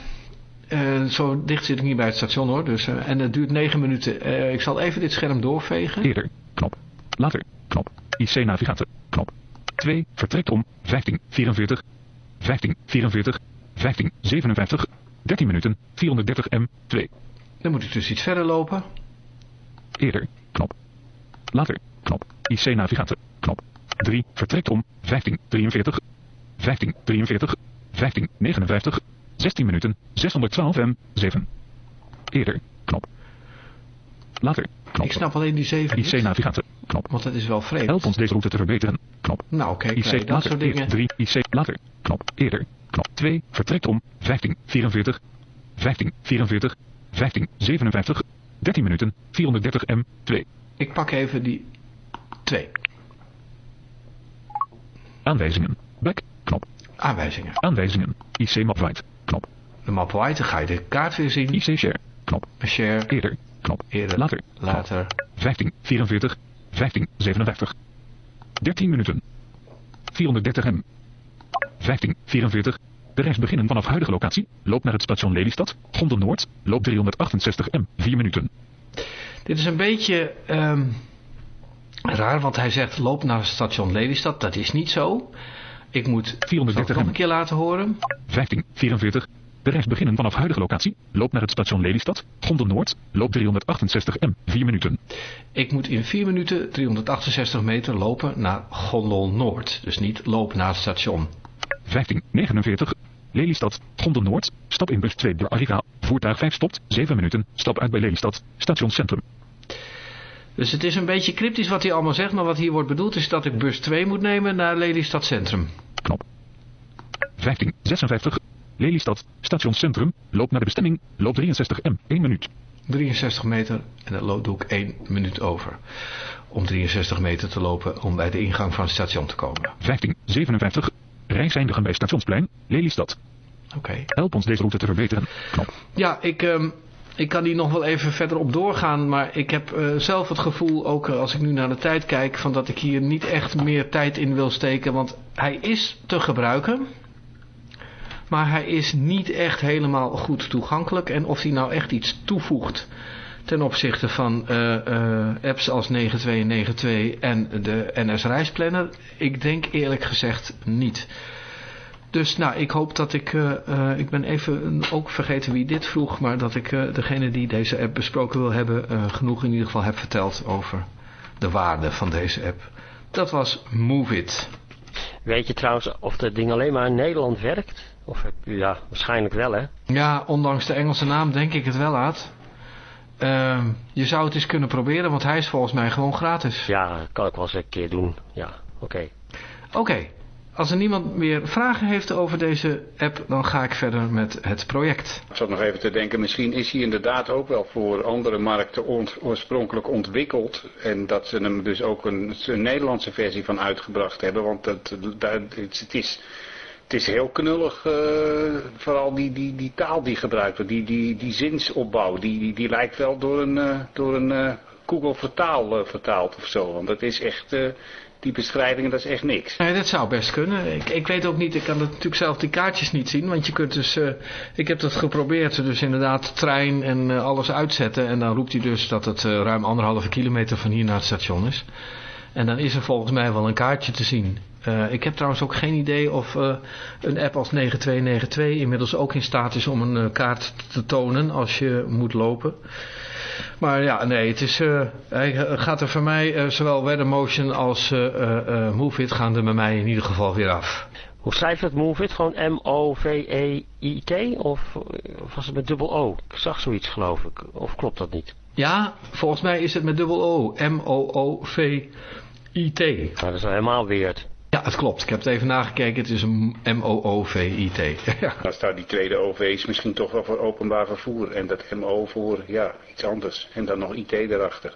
Eh, zo dicht zit ik niet bij het station hoor. Dus, eh, en het duurt 9 minuten. Eh, ik zal even dit scherm doorvegen. Eerder, knop. Later, knop. IC-navigator, knop. 2, vertrekt om 1544, 1544, 1557, 13 minuten, 430 m, 2. Dan moet ik dus iets verder lopen. Eerder. Later, knop. IC-navigator, knop. 3, vertrekt om 1543, 1543, 1559, 16 minuten, 612 m, 7. Eerder, knop. Later, knop. Ik snap alleen die 7 niet. IC-navigator, knop. Want dat is wel vreemd. Help ons deze route te verbeteren, knop. Nou oké, IC dat later, soort dingen. 3, IC later, knop. Eerder, knop. 2, vertrekt om 1544, 1544, 1557, 13 minuten, 430 m, 2. Ik pak even die 2 Aanwijzingen. Back, knop. aanwijzingen. Aanwijzingen. IC map white, knop. De map white, dan ga je de kaart weer zien. IC share, knop. Share, Eerder, knop. eerder, Later, later. 1544, 1557. 13 minuten. 430 m. 1544. De reis beginnen vanaf huidige locatie. Loop naar het station Lelystad. Gondel Noord. Loop 368 m. 4 minuten. Dit is een beetje ehm, raar, want hij zegt loop naar station Lelystad. Dat is niet zo. Ik moet zal ik 430 nog een keer laten horen. 1544. De reis beginnen vanaf huidige locatie. Loop naar het station Lelystad. Gondel Noord. Loop 368 m. 4 minuten. Ik moet in 4 minuten 368 meter lopen naar Gondel Noord. Dus niet loop naar het station. 1549. Lelystad. Gondel Noord. Stap in bus 2 door Arriva. Voertuig 5 stopt. 7 minuten. Stap uit bij Lelystad. Stationscentrum. Dus het is een beetje cryptisch wat hij allemaal zegt. Maar wat hier wordt bedoeld is dat ik bus 2 moet nemen naar Lelystad Centrum. Knop. 1556. Lelystad. Stationscentrum. Loop naar de bestemming. Loop 63 m. 1 minuut. 63 meter en dat lo- doe ik 1 minuut over. Om 63 meter te lopen om bij de ingang van het station te komen. 1557. Reis eindigen bij Stationsplein. Lelystad. Oké. Help ons deze route te verbeteren. Knop. Ja, ik, ehm, ik kan hier nog wel even verder op doorgaan. Maar ik heb eh, zelf het gevoel, ook als ik nu naar de tijd kijk... Van dat ik hier niet echt meer tijd in wil steken. Want hij is te gebruiken. Maar hij is niet echt helemaal goed toegankelijk. En of hij nou echt iets toevoegt ten opzichte van eh, eh, apps als 9292 en de NS Reisplanner. Ik denk eerlijk gezegd niet. Dus nou, ik hoop dat ik, eh, ik ben even ook vergeten wie dit vroeg, maar dat ik degene die deze app besproken wil hebben, genoeg in ieder geval heb verteld over de waarde van deze app. Dat was Move It. Weet je trouwens of dat ding alleen maar in Nederland werkt? Of ja, waarschijnlijk wel hè? Ja, ondanks de Engelse naam denk ik het wel, Aad. Ehm, je zou het eens kunnen proberen, want hij is volgens mij gewoon gratis. Ja, kan ik wel eens een keer doen. Ja, oké. Oké, als er niemand meer vragen heeft over deze app, dan ga ik verder met het project. Ik zat nog even te denken, misschien is hij inderdaad ook wel voor andere markten ont- oorspronkelijk ontwikkeld. En dat ze hem dus ook een, een Nederlandse versie van uitgebracht hebben. Want dat, dat- het, het is, het is heel knullig, eh, vooral die, die, die taal die gebruikt wordt. Die, die, die zinsopbouw, die, die, die lijkt wel door een, eh, door een eh, Google vertaal vertaald of zo. Want dat is echt, eh, die beschrijvingen, dat is echt niks. Nee, dat zou best kunnen. Ik, ik weet ook niet, ik kan natuurlijk zelf die kaartjes niet zien. Want je kunt dus, eh, ik heb dat geprobeerd, dus inderdaad trein en alles uitzetten. En dan roept hij dus dat het eh, ruim anderhalve kilometer van hier naar het station is. En dan is er volgens mij wel een kaartje te zien. Eh, ik heb trouwens ook geen idee of eh, een app als 9292 inmiddels ook in staat is om een eh, kaart te tonen als je moet lopen. Maar ja, nee, het is, hij gaat er voor mij, zowel Weathermotion als eh eh, eh, MoveIt gaan er bij mij in ieder geval weer af. Hoe schrijf je het Move It? Gewoon M-O-V-E-I-T? Of, of was het met dubbel O? Ik zag zoiets geloof ik. Of klopt dat niet? Ja, volgens mij is het met dubbel O. M-O-O-V-I-T. Maar dat is helemaal weird. Ja, het klopt. Ik heb het even nagekeken. Het is een M-O-O-V-I-T. ja. *laughs* Dan staat die tweede OV's misschien toch wel voor openbaar vervoer. En dat MO voor, ja, iets anders. En dan nog IT erachter.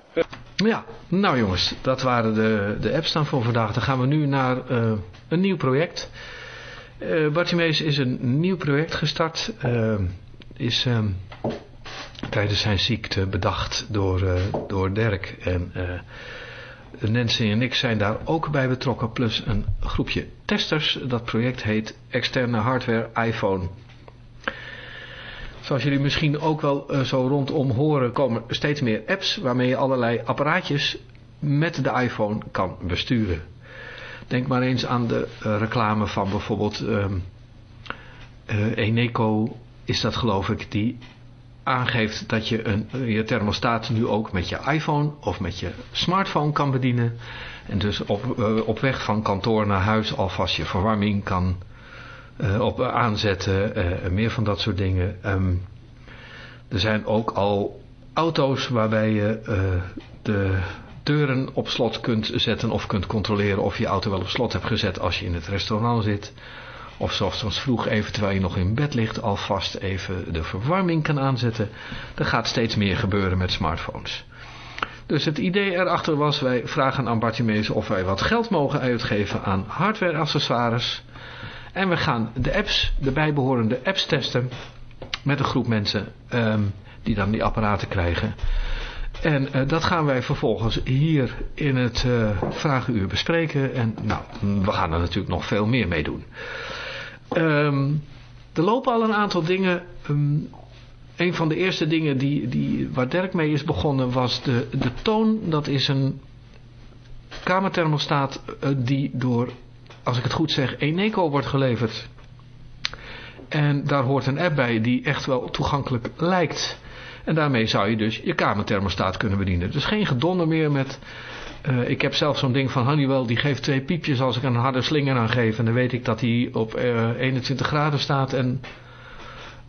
ja, nou jongens, dat waren de, de apps dan voor vandaag. Dan gaan we nu naar eh, een nieuw project. Eh Bartimeus is een nieuw project gestart. Eh, is ehm, tijdens zijn ziekte bedacht door, door Dirk. En Nancy en ik zijn daar ook bij betrokken, plus een groepje testers. Dat project heet Externe Hardware iPhone. Zoals jullie misschien ook wel uh, zo rondom horen, komen steeds meer apps waarmee je allerlei apparaatjes met de iPhone kan besturen. Denk maar eens aan de uh, reclame van bijvoorbeeld um, uh, Eneco, is dat geloof ik, die aangeeft dat je een, je thermostaat nu ook met je iPhone of met je smartphone kan bedienen. En dus op, uh, op weg van kantoor naar huis alvast je verwarming kan uh, op aanzetten. Uh, meer van dat soort dingen. Um, er zijn ook al auto's waarbij je de deuren op slot kunt zetten of kunt controleren of je auto wel op slot hebt gezet als je in het restaurant zit. Of zoals vroeg even terwijl je nog in bed ligt alvast even de verwarming kan aanzetten. Er gaat steeds meer gebeuren met smartphones. Dus het idee erachter was, wij vragen aan Bartimeus of wij wat geld mogen uitgeven aan hardware accessoires. En we gaan de apps, de bijbehorende apps testen met een groep mensen um, die dan die apparaten krijgen. En uh, dat gaan wij vervolgens hier in het uh, vragenuur bespreken. En nou, we gaan er natuurlijk nog veel meer mee doen. Um, er lopen al een aantal dingen. Um, een van de eerste dingen die, die, waar Dirk mee is begonnen was de, de toon. Dat is een kamerthermostaat uh, die door, als ik het goed zeg, Eneco wordt geleverd. En daar hoort een app bij die echt wel toegankelijk lijkt. En daarmee zou je dus je kamerthermostaat kunnen bedienen. Dus geen gedonder meer met... Uh, ik heb zelf zo'n ding van Honeywell, die geeft twee piepjes als ik een harde slinger aan geef. En dan weet ik dat hij op uh, 21 graden staat en,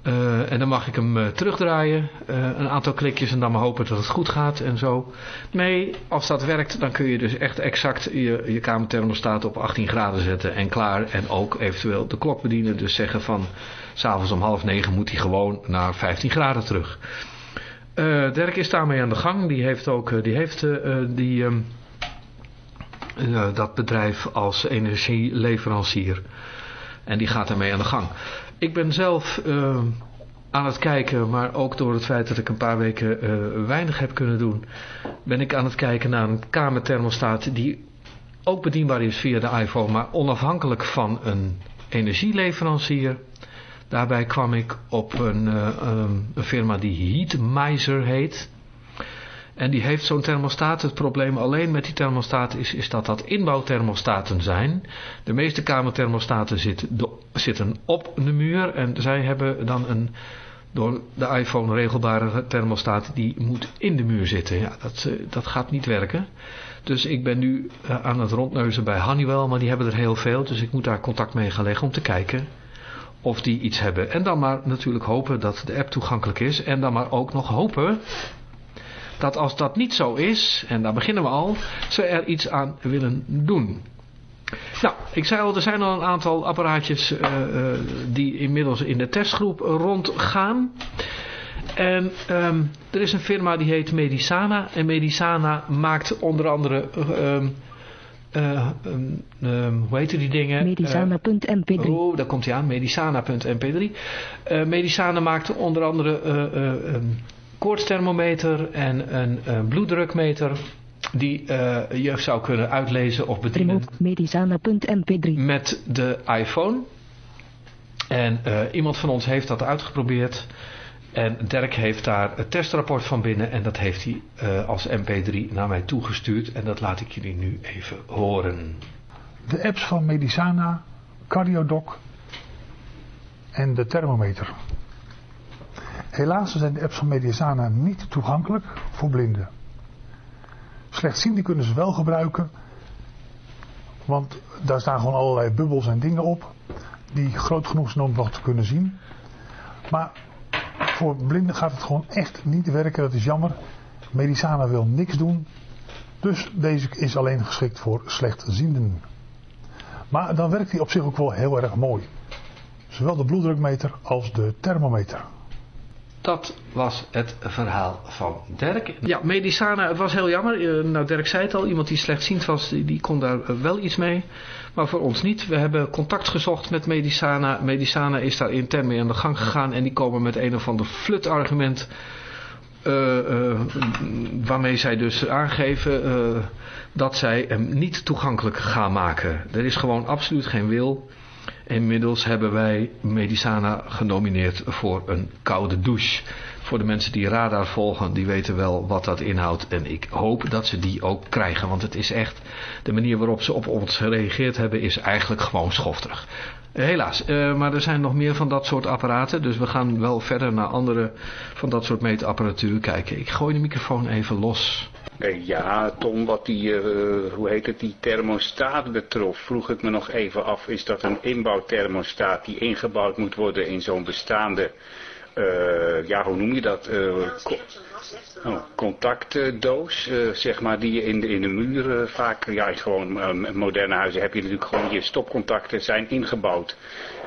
uh, en dan mag ik hem terugdraaien. een aantal klikjes en dan maar hopen dat het goed gaat en zo. Nee, als dat werkt, dan kun je dus echt exact je, je kamerthermostaat op 18 graden zetten en klaar. En ook eventueel de klok bedienen, dus zeggen van... S'avonds om half negen moet hij gewoon naar 15 graden terug. Dirk is daarmee aan de gang. Die heeft ook die, heeft, die, um, uh, dat bedrijf als energieleverancier. En die gaat daarmee aan de gang. Ik ben zelf aan het kijken, maar ook door het feit dat ik een paar weken weinig heb kunnen doen, ben ik aan het kijken naar een kamerthermostaat die ook bedienbaar is via de iPhone, maar onafhankelijk van een energieleverancier. Daarbij kwam ik op een, een firma die Heatmiser heet. En die heeft zo'n thermostaat. Het probleem alleen met die thermostaat is, is dat dat inbouwthermostaten zijn. De meeste kamerthermostaten zitten op de muur. En zij hebben dan een door de iPhone regelbare thermostaat die moet in de muur zitten. Ja, dat, uh, dat gaat niet werken. Dus ik ben nu uh, aan het rondneuzen bij Honeywell, maar die hebben er heel veel. Dus ik moet daar contact mee gaan om te kijken of die iets hebben. En dan maar natuurlijk hopen dat de app toegankelijk is. En dan maar ook nog hopen dat als dat niet zo is, en daar beginnen we al, ze er iets aan willen doen. Nou, ik zei al, er zijn al een aantal apparaatjes uh, uh, die inmiddels in de testgroep rondgaan. En um, er is een firma die heet Medisana. En Medisana maakt onder andere... Uh, um, um, hoe heet die dingen? Medisana.mp3. Uh, oh, daar komt hij aan. Medisana.mp3. Uh, Medisana maakt onder andere koortsthermometer en een bloeddrukmeter. Die je zou kunnen uitlezen of bedienen. Medisana.mp3. Met de iPhone. En iemand van ons heeft dat uitgeprobeerd. En Dirk heeft daar het testrapport van binnen en dat heeft hij uh, als mp3 naar mij toegestuurd. En dat laat ik jullie nu even horen. De apps van Medisana, Cardiodoc en de thermometer. Helaas zijn de apps van Medisana niet toegankelijk voor blinden. Slechtzienden kunnen ze wel gebruiken, want daar staan gewoon allerlei bubbels en dingen op die groot genoeg zijn om nog te kunnen zien. Maar voor blinden gaat het gewoon echt niet werken. Dat is jammer. Medicana wil niks doen. Dus deze is alleen geschikt voor slechtzienden. Maar dan werkt hij op zich ook wel heel erg mooi. Zowel de bloeddrukmeter als de thermometer. Dat was het verhaal van Dirk. Ja, Medicana, het was heel jammer. Nou, Dirk zei het al, iemand die slechtziend was, die, die kon daar wel iets mee. Maar voor ons niet. We hebben contact gezocht met Medicana. Medicana is daar intern mee aan de gang gegaan. En die komen met een of ander flut argument. eh, eh, waarmee zij dus aangeven eh, dat zij hem niet toegankelijk gaan maken. Er is gewoon absoluut geen wil. Inmiddels hebben wij Medicana genomineerd voor een koude douche. Voor de mensen die Radar volgen, die weten wel wat dat inhoudt. En ik hoop dat ze die ook krijgen. Want het is echt, de manier waarop ze op ons gereageerd hebben, is eigenlijk gewoon schofterig. Helaas, uh, maar er zijn nog meer van dat soort apparaten. Dus we gaan wel verder naar andere van dat soort meetapparatuur kijken. Ik gooi de microfoon even los. Ja, Tom, wat die, uh, hoe heet het, die thermostaat betrof, vroeg ik me nog even af. Is dat een inbouwthermostaat die ingebouwd moet worden in zo'n bestaande, uh, ja, hoe noem je dat? Oh, contactdoos, zeg maar, die je in de, in de muur vaak, ja, gewoon moderne huizen heb je natuurlijk gewoon je stopcontacten zijn ingebouwd.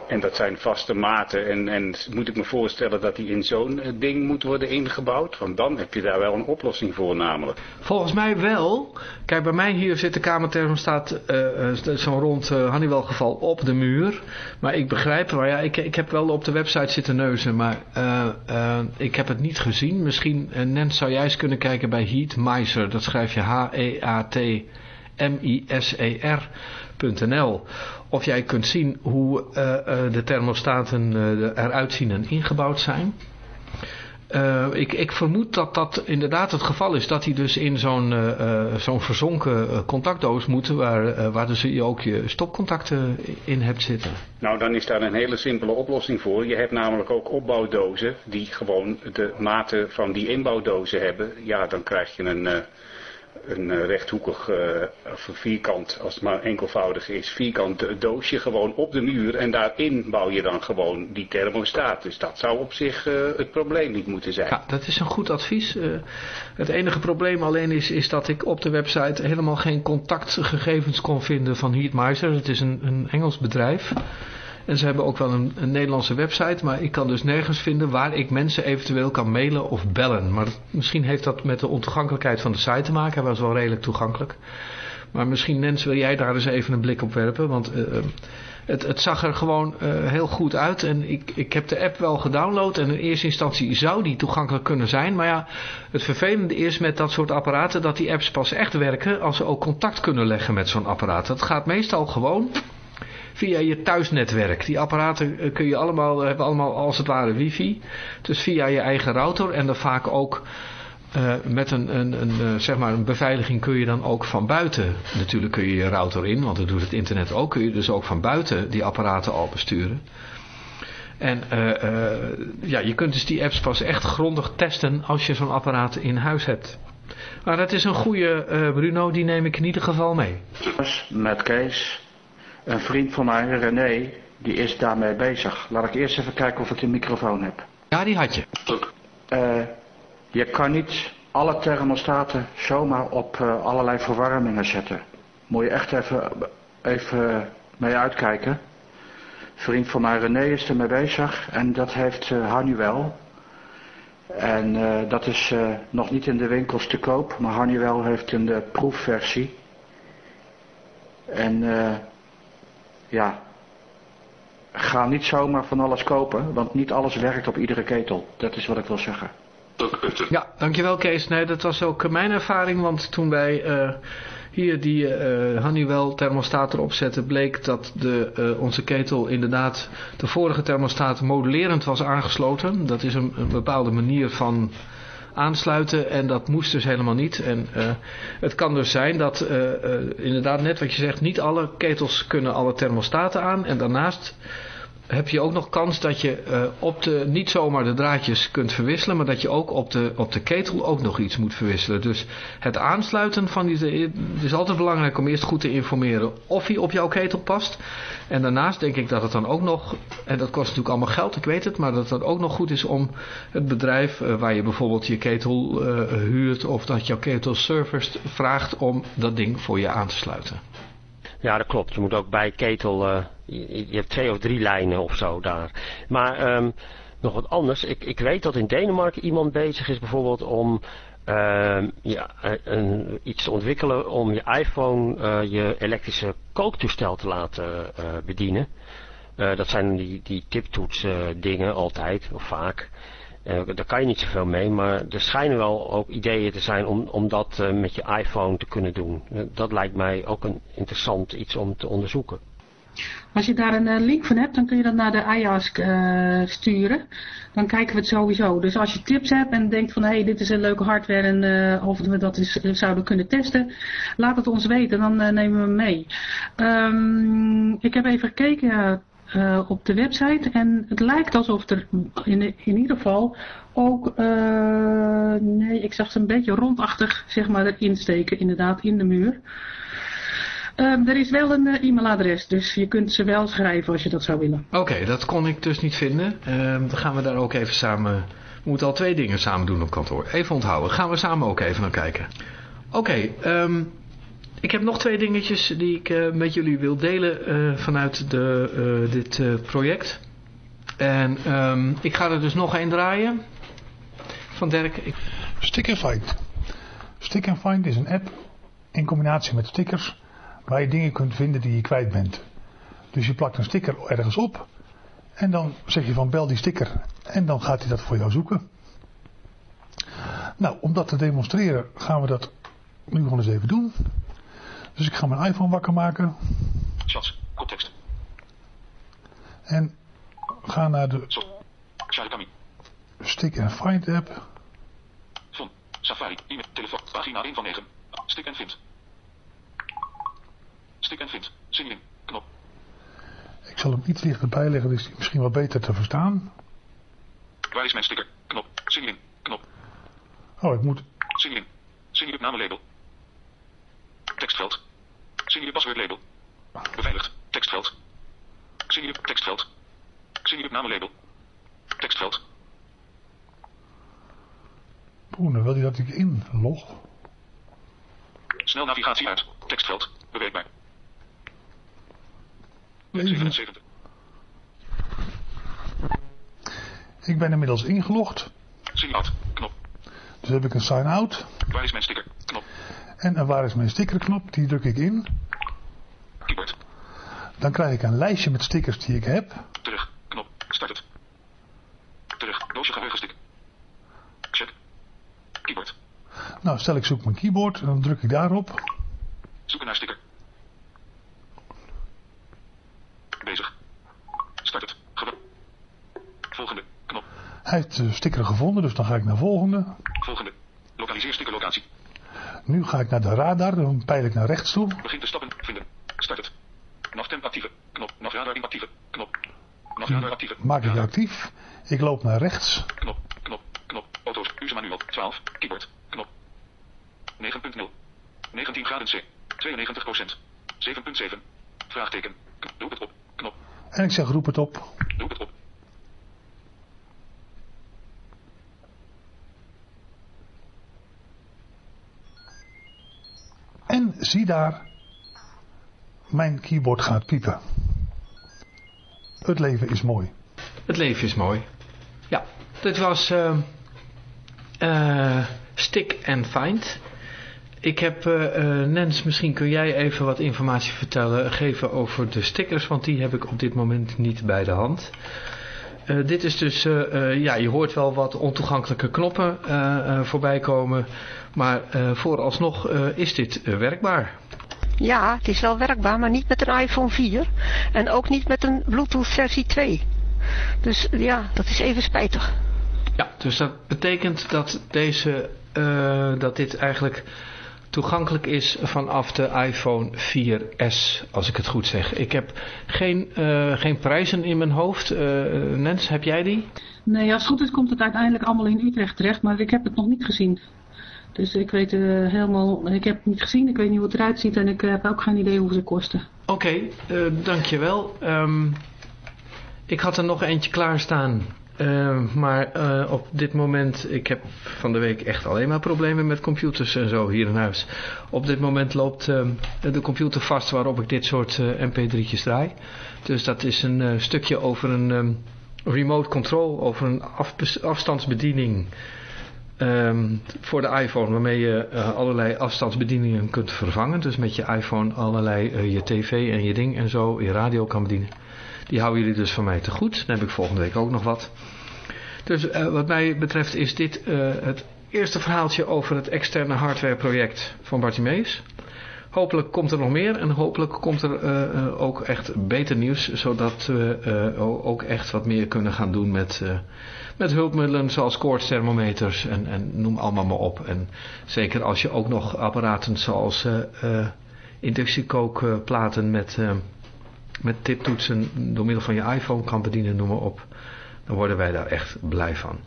En dat zijn vaste maten. En, en moet ik me voorstellen dat die in zo'n ding moet worden ingebouwd? Want dan heb je daar wel een oplossing voor namelijk. Volgens mij wel. Kijk, bij mij hier zit de kamerthermostaat uh, zo'n rond uh, Honeywell geval op de muur. Maar ik begrijp, maar ja, ik, ik heb wel op de website zitten neuzen. Maar ik heb het niet gezien. Misschien, Nens, zou jij eens kunnen kijken bij Heatmiser. Dat schrijf je H-E-A-T... M-I-S-E-R.nl of jij kunt zien hoe uh, uh, de thermostaten uh, eruit zien en ingebouwd zijn. ik, ik, vermoed dat dat inderdaad het geval is. Dat hij dus in zo'n zo'n verzonken contactdoos moet. Waar, waar dus je ook je stopcontacten in hebt zitten. Nou dan is daar een hele simpele oplossing voor. Je hebt namelijk ook opbouwdozen die gewoon de maten van die inbouwdozen hebben. Ja dan krijg je een een rechthoekig of een vierkant, als het maar enkelvoudig is, vierkant doosje gewoon op de muur en daarin bouw je dan gewoon die thermostaat. Dus dat zou op zich uh, het probleem niet moeten zijn. Ja, dat is een goed advies. Het enige probleem alleen is, is dat ik op de website helemaal geen contactgegevens kon vinden van Heatmiser. Het is een, een Engels bedrijf. En ze hebben ook wel een, een, Nederlandse website, maar ik kan dus nergens vinden waar ik mensen eventueel kan mailen of bellen. Maar misschien heeft dat met de ontoegankelijkheid van de site te maken. Hij was wel redelijk toegankelijk. Maar misschien, Nens, wil jij daar eens even een blik op werpen? Want uh, het, het, zag er gewoon uh, heel goed uit. En ik, ik heb de app wel gedownload. En in eerste instantie zou die toegankelijk kunnen zijn. Maar ja, het vervelende is met dat soort apparaten dat die apps pas echt werken als ze ook contact kunnen leggen met zo'n apparaat. Dat gaat meestal gewoon via je thuisnetwerk. Die apparaten kun je allemaal, hebben allemaal als het ware wifi. Dus via je eigen router en dan vaak ook uh, met een, een, een, zeg maar een beveiliging kun je dan ook van buiten. Natuurlijk kun je je router in, want dat doet het internet ook. Kun je dus ook van buiten die apparaten al besturen. En ja, je kunt dus die apps pas echt grondig testen als je zo'n apparaat in huis hebt. Maar dat is een goede, Bruno, die neem ik in ieder geval mee. Met Kees. Een vriend van mij, René, die is daarmee bezig. Laat ik eerst even kijken of ik een microfoon heb. Ja, die had je. Uh, je kan niet alle thermostaten zomaar op uh, allerlei verwarmingen zetten. Moet je echt even, even mee uitkijken. Een vriend van mij, René, is ermee bezig. En dat heeft uh, Honeywell. En uh, dat is uh, nog niet in de winkels te koop. Maar Honeywell heeft een proefversie. En ja, ga niet zomaar van alles kopen, want niet alles werkt op iedere ketel. Dat is wat ik wil zeggen. Ja, dankjewel Kees. Nee, dat was ook mijn ervaring, want toen wij uh, hier die uh, Honeywell thermostaat erop zetten, bleek dat de, uh, onze ketel inderdaad de vorige thermostaat modulerend was aangesloten. Dat is een, een bepaalde manier van aansluiten en dat moest dus helemaal niet. En uh, het kan dus zijn dat uh, uh, inderdaad net wat je zegt, niet alle ketels kunnen alle thermostaten aan. En daarnaast heb je ook nog kans dat je uh, op de, niet zomaar de draadjes kunt verwisselen, maar dat je ook op de, op de ketel ook nog iets moet verwisselen. Dus het aansluiten van die, het is altijd belangrijk om eerst goed te informeren of hij op jouw ketel past. En daarnaast denk ik dat het dan ook nog, en dat kost natuurlijk allemaal geld, ik weet het, maar dat het ook nog goed is om het bedrijf uh, waar je bijvoorbeeld je ketel uh, huurt of dat jouw ketel serviced vraagt om dat ding voor je aan te sluiten. Ja, dat klopt. Je moet ook bij ketel, je, hebt twee of drie lijnen of zo daar. Maar um, nog wat anders. Ik, ik weet dat in Denemarken iemand bezig is bijvoorbeeld om uh, ja, een, iets te ontwikkelen om je iPhone uh, je elektrische kooktoestel te laten uh, bedienen. dat zijn die, die tiptoets dingen altijd, of vaak. Daar kan je niet zoveel mee, maar er schijnen wel ook ideeën te zijn om, om dat met je iPhone te kunnen doen. dat lijkt mij ook een interessant iets om te onderzoeken. Als je daar een uh, link van hebt, dan kun je dat naar de IASC sturen. Dan kijken we het sowieso. Dus als je tips hebt en denkt van hé, hey, dit is een leuke hardware en of we dat eens zouden kunnen testen, laat het ons weten, dan nemen we mee. Um, ik heb even gekeken op de website. En het lijkt alsof er in, ieder geval ook, nee, ik zag ze een beetje rondachtig, zeg maar, erin steken, inderdaad, in de muur. Uh, er is wel een e-mailadres, dus je kunt ze wel schrijven als je dat zou willen. Oké, dat kon ik dus niet vinden. Ehm, dan gaan we daar ook even samen... We moeten al twee dingen samen doen op kantoor. Even onthouden. Gaan we samen ook even naar kijken. Oké, okay, um, ik heb nog twee dingetjes die ik uh, met jullie wil delen uh, vanuit de, uh, dit project. En um, ik ga er dus nog één draaien. Van Dirk. Ik... Stick and Find. Stick and Find is een app in combinatie met stickers waar je dingen kunt vinden die je kwijt bent. Dus je plakt een sticker ergens op en dan zeg je van bel die sticker en dan gaat hij dat voor jou zoeken. Nou, om dat te demonstreren gaan we dat nu gewoon eens even doen. Dus ik ga mijn iPhone wakker maken. Shots, koptekst. En ga naar de Stick and Find app. Van Safari, e-mail, telefoon, pagina 1 van 9. Stick and Find. Stick and Find, Signing, knop. Ik zal hem iets dichterbij leggen, dus is misschien wel beter te verstaan. Waar is mijn sticker? Knop, Signing, knop. Oh, ik moet... Signing, Signing namenlabel. Tekstveld. Zie je paswoordlabel. Beveiligd. Tekstveld. Je tekstveld. Je namenlabel. Tekstveld. Oeh, dan wil hij dat ik inlog. Snel navigatie uit. Tekstveld. Beweegbaar. Even. 77. Ik ben inmiddels ingelogd. Sign out. Knop. Dus heb ik een sign out. Waar is mijn sticker? Knop. En waar is mijn stickerknop? Die druk ik in. Keyboard. Dan krijg ik een lijstje met stickers die ik heb. Terug. Knop. Start het. Terug. Doosje geheugenstick. Check. Keyboard. Nou, stel ik zoek mijn keyboard en dan druk ik daarop. Zoeken naar sticker. Bezig. Start het. Ge volgende. Heeft de sticker gevonden, dus dan ga ik naar volgende. Volgende. Lokaliseer stickerlocatie. Nu ga ik naar de radar, dan peil ik naar rechts toe. Begin te stappen, vinden. Start het. Navtem actieve, knop. Navradar inactieve, knop. Navradar actieve. Maak ik actief. Ik loop naar rechts. Knop, knop, knop. Auto's, use manual, 12, keyboard, knop. 9.0. 19 graden C. 92 procent. 7.7. Vraagteken. Doe het op, knop. En ik zeg roep het op. Doe het op. En zie daar, mijn keyboard gaat piepen. Het leven is mooi. Het leven is mooi. Ja, dit was uh, uh, Stick and Find. Ik heb, uh, Nens, misschien kun jij even wat informatie vertellen, geven over de stickers, want die heb ik op dit moment niet bij de hand. Dit is dus, ja, je hoort wel wat ontoegankelijke knoppen voorbij komen. Maar vooralsnog is dit werkbaar. Ja, het is wel werkbaar, maar niet met een iPhone 4. En ook niet met een Bluetooth versie 2. Dus ja, dat is even spijtig. Ja, dus dat betekent dat, deze, dat dit eigenlijk toegankelijk is vanaf de iPhone 4S, als ik het goed zeg. Ik heb geen, uh, geen prijzen in mijn hoofd. Uh, Nens, heb jij die? Nee, als het goed is komt het uiteindelijk allemaal in Utrecht terecht, maar ik heb het nog niet gezien. Dus ik weet uh, helemaal, ik heb het niet gezien, ik weet niet hoe het eruit ziet en ik heb ook geen idee hoeveel ze kosten. Oké, okay, dankjewel. Um, ik had er nog eentje klaarstaan. Uh, maar uh, op dit moment, ik heb van de week echt alleen maar problemen met computers en zo hier in huis. Op dit moment loopt uh, de computer vast waarop ik dit soort mp3'tjes draai. Dus dat is een stukje over een remote control, over een afstandsbediening um, voor de iPhone. Waarmee je allerlei afstandsbedieningen kunt vervangen. Dus met je iPhone allerlei je tv en je ding en zo, je radio kan bedienen. Die houden jullie dus van mij te goed. Dan heb ik volgende week ook nog wat. Dus eh, wat mij betreft is dit eh, het eerste verhaaltje over het externe hardwareproject van Bartimeus. Hopelijk komt er nog meer en hopelijk komt er eh, eh, ook echt beter nieuws, zodat we eh, ook echt wat meer kunnen gaan doen met, met hulpmiddelen zoals koortsthermometers en, en noem allemaal maar op. En zeker als je ook nog apparaten zoals inductiekookplaten met, met tiptoetsen door middel van je iPhone kan bedienen, noem maar op. Dan worden wij daar echt blij van.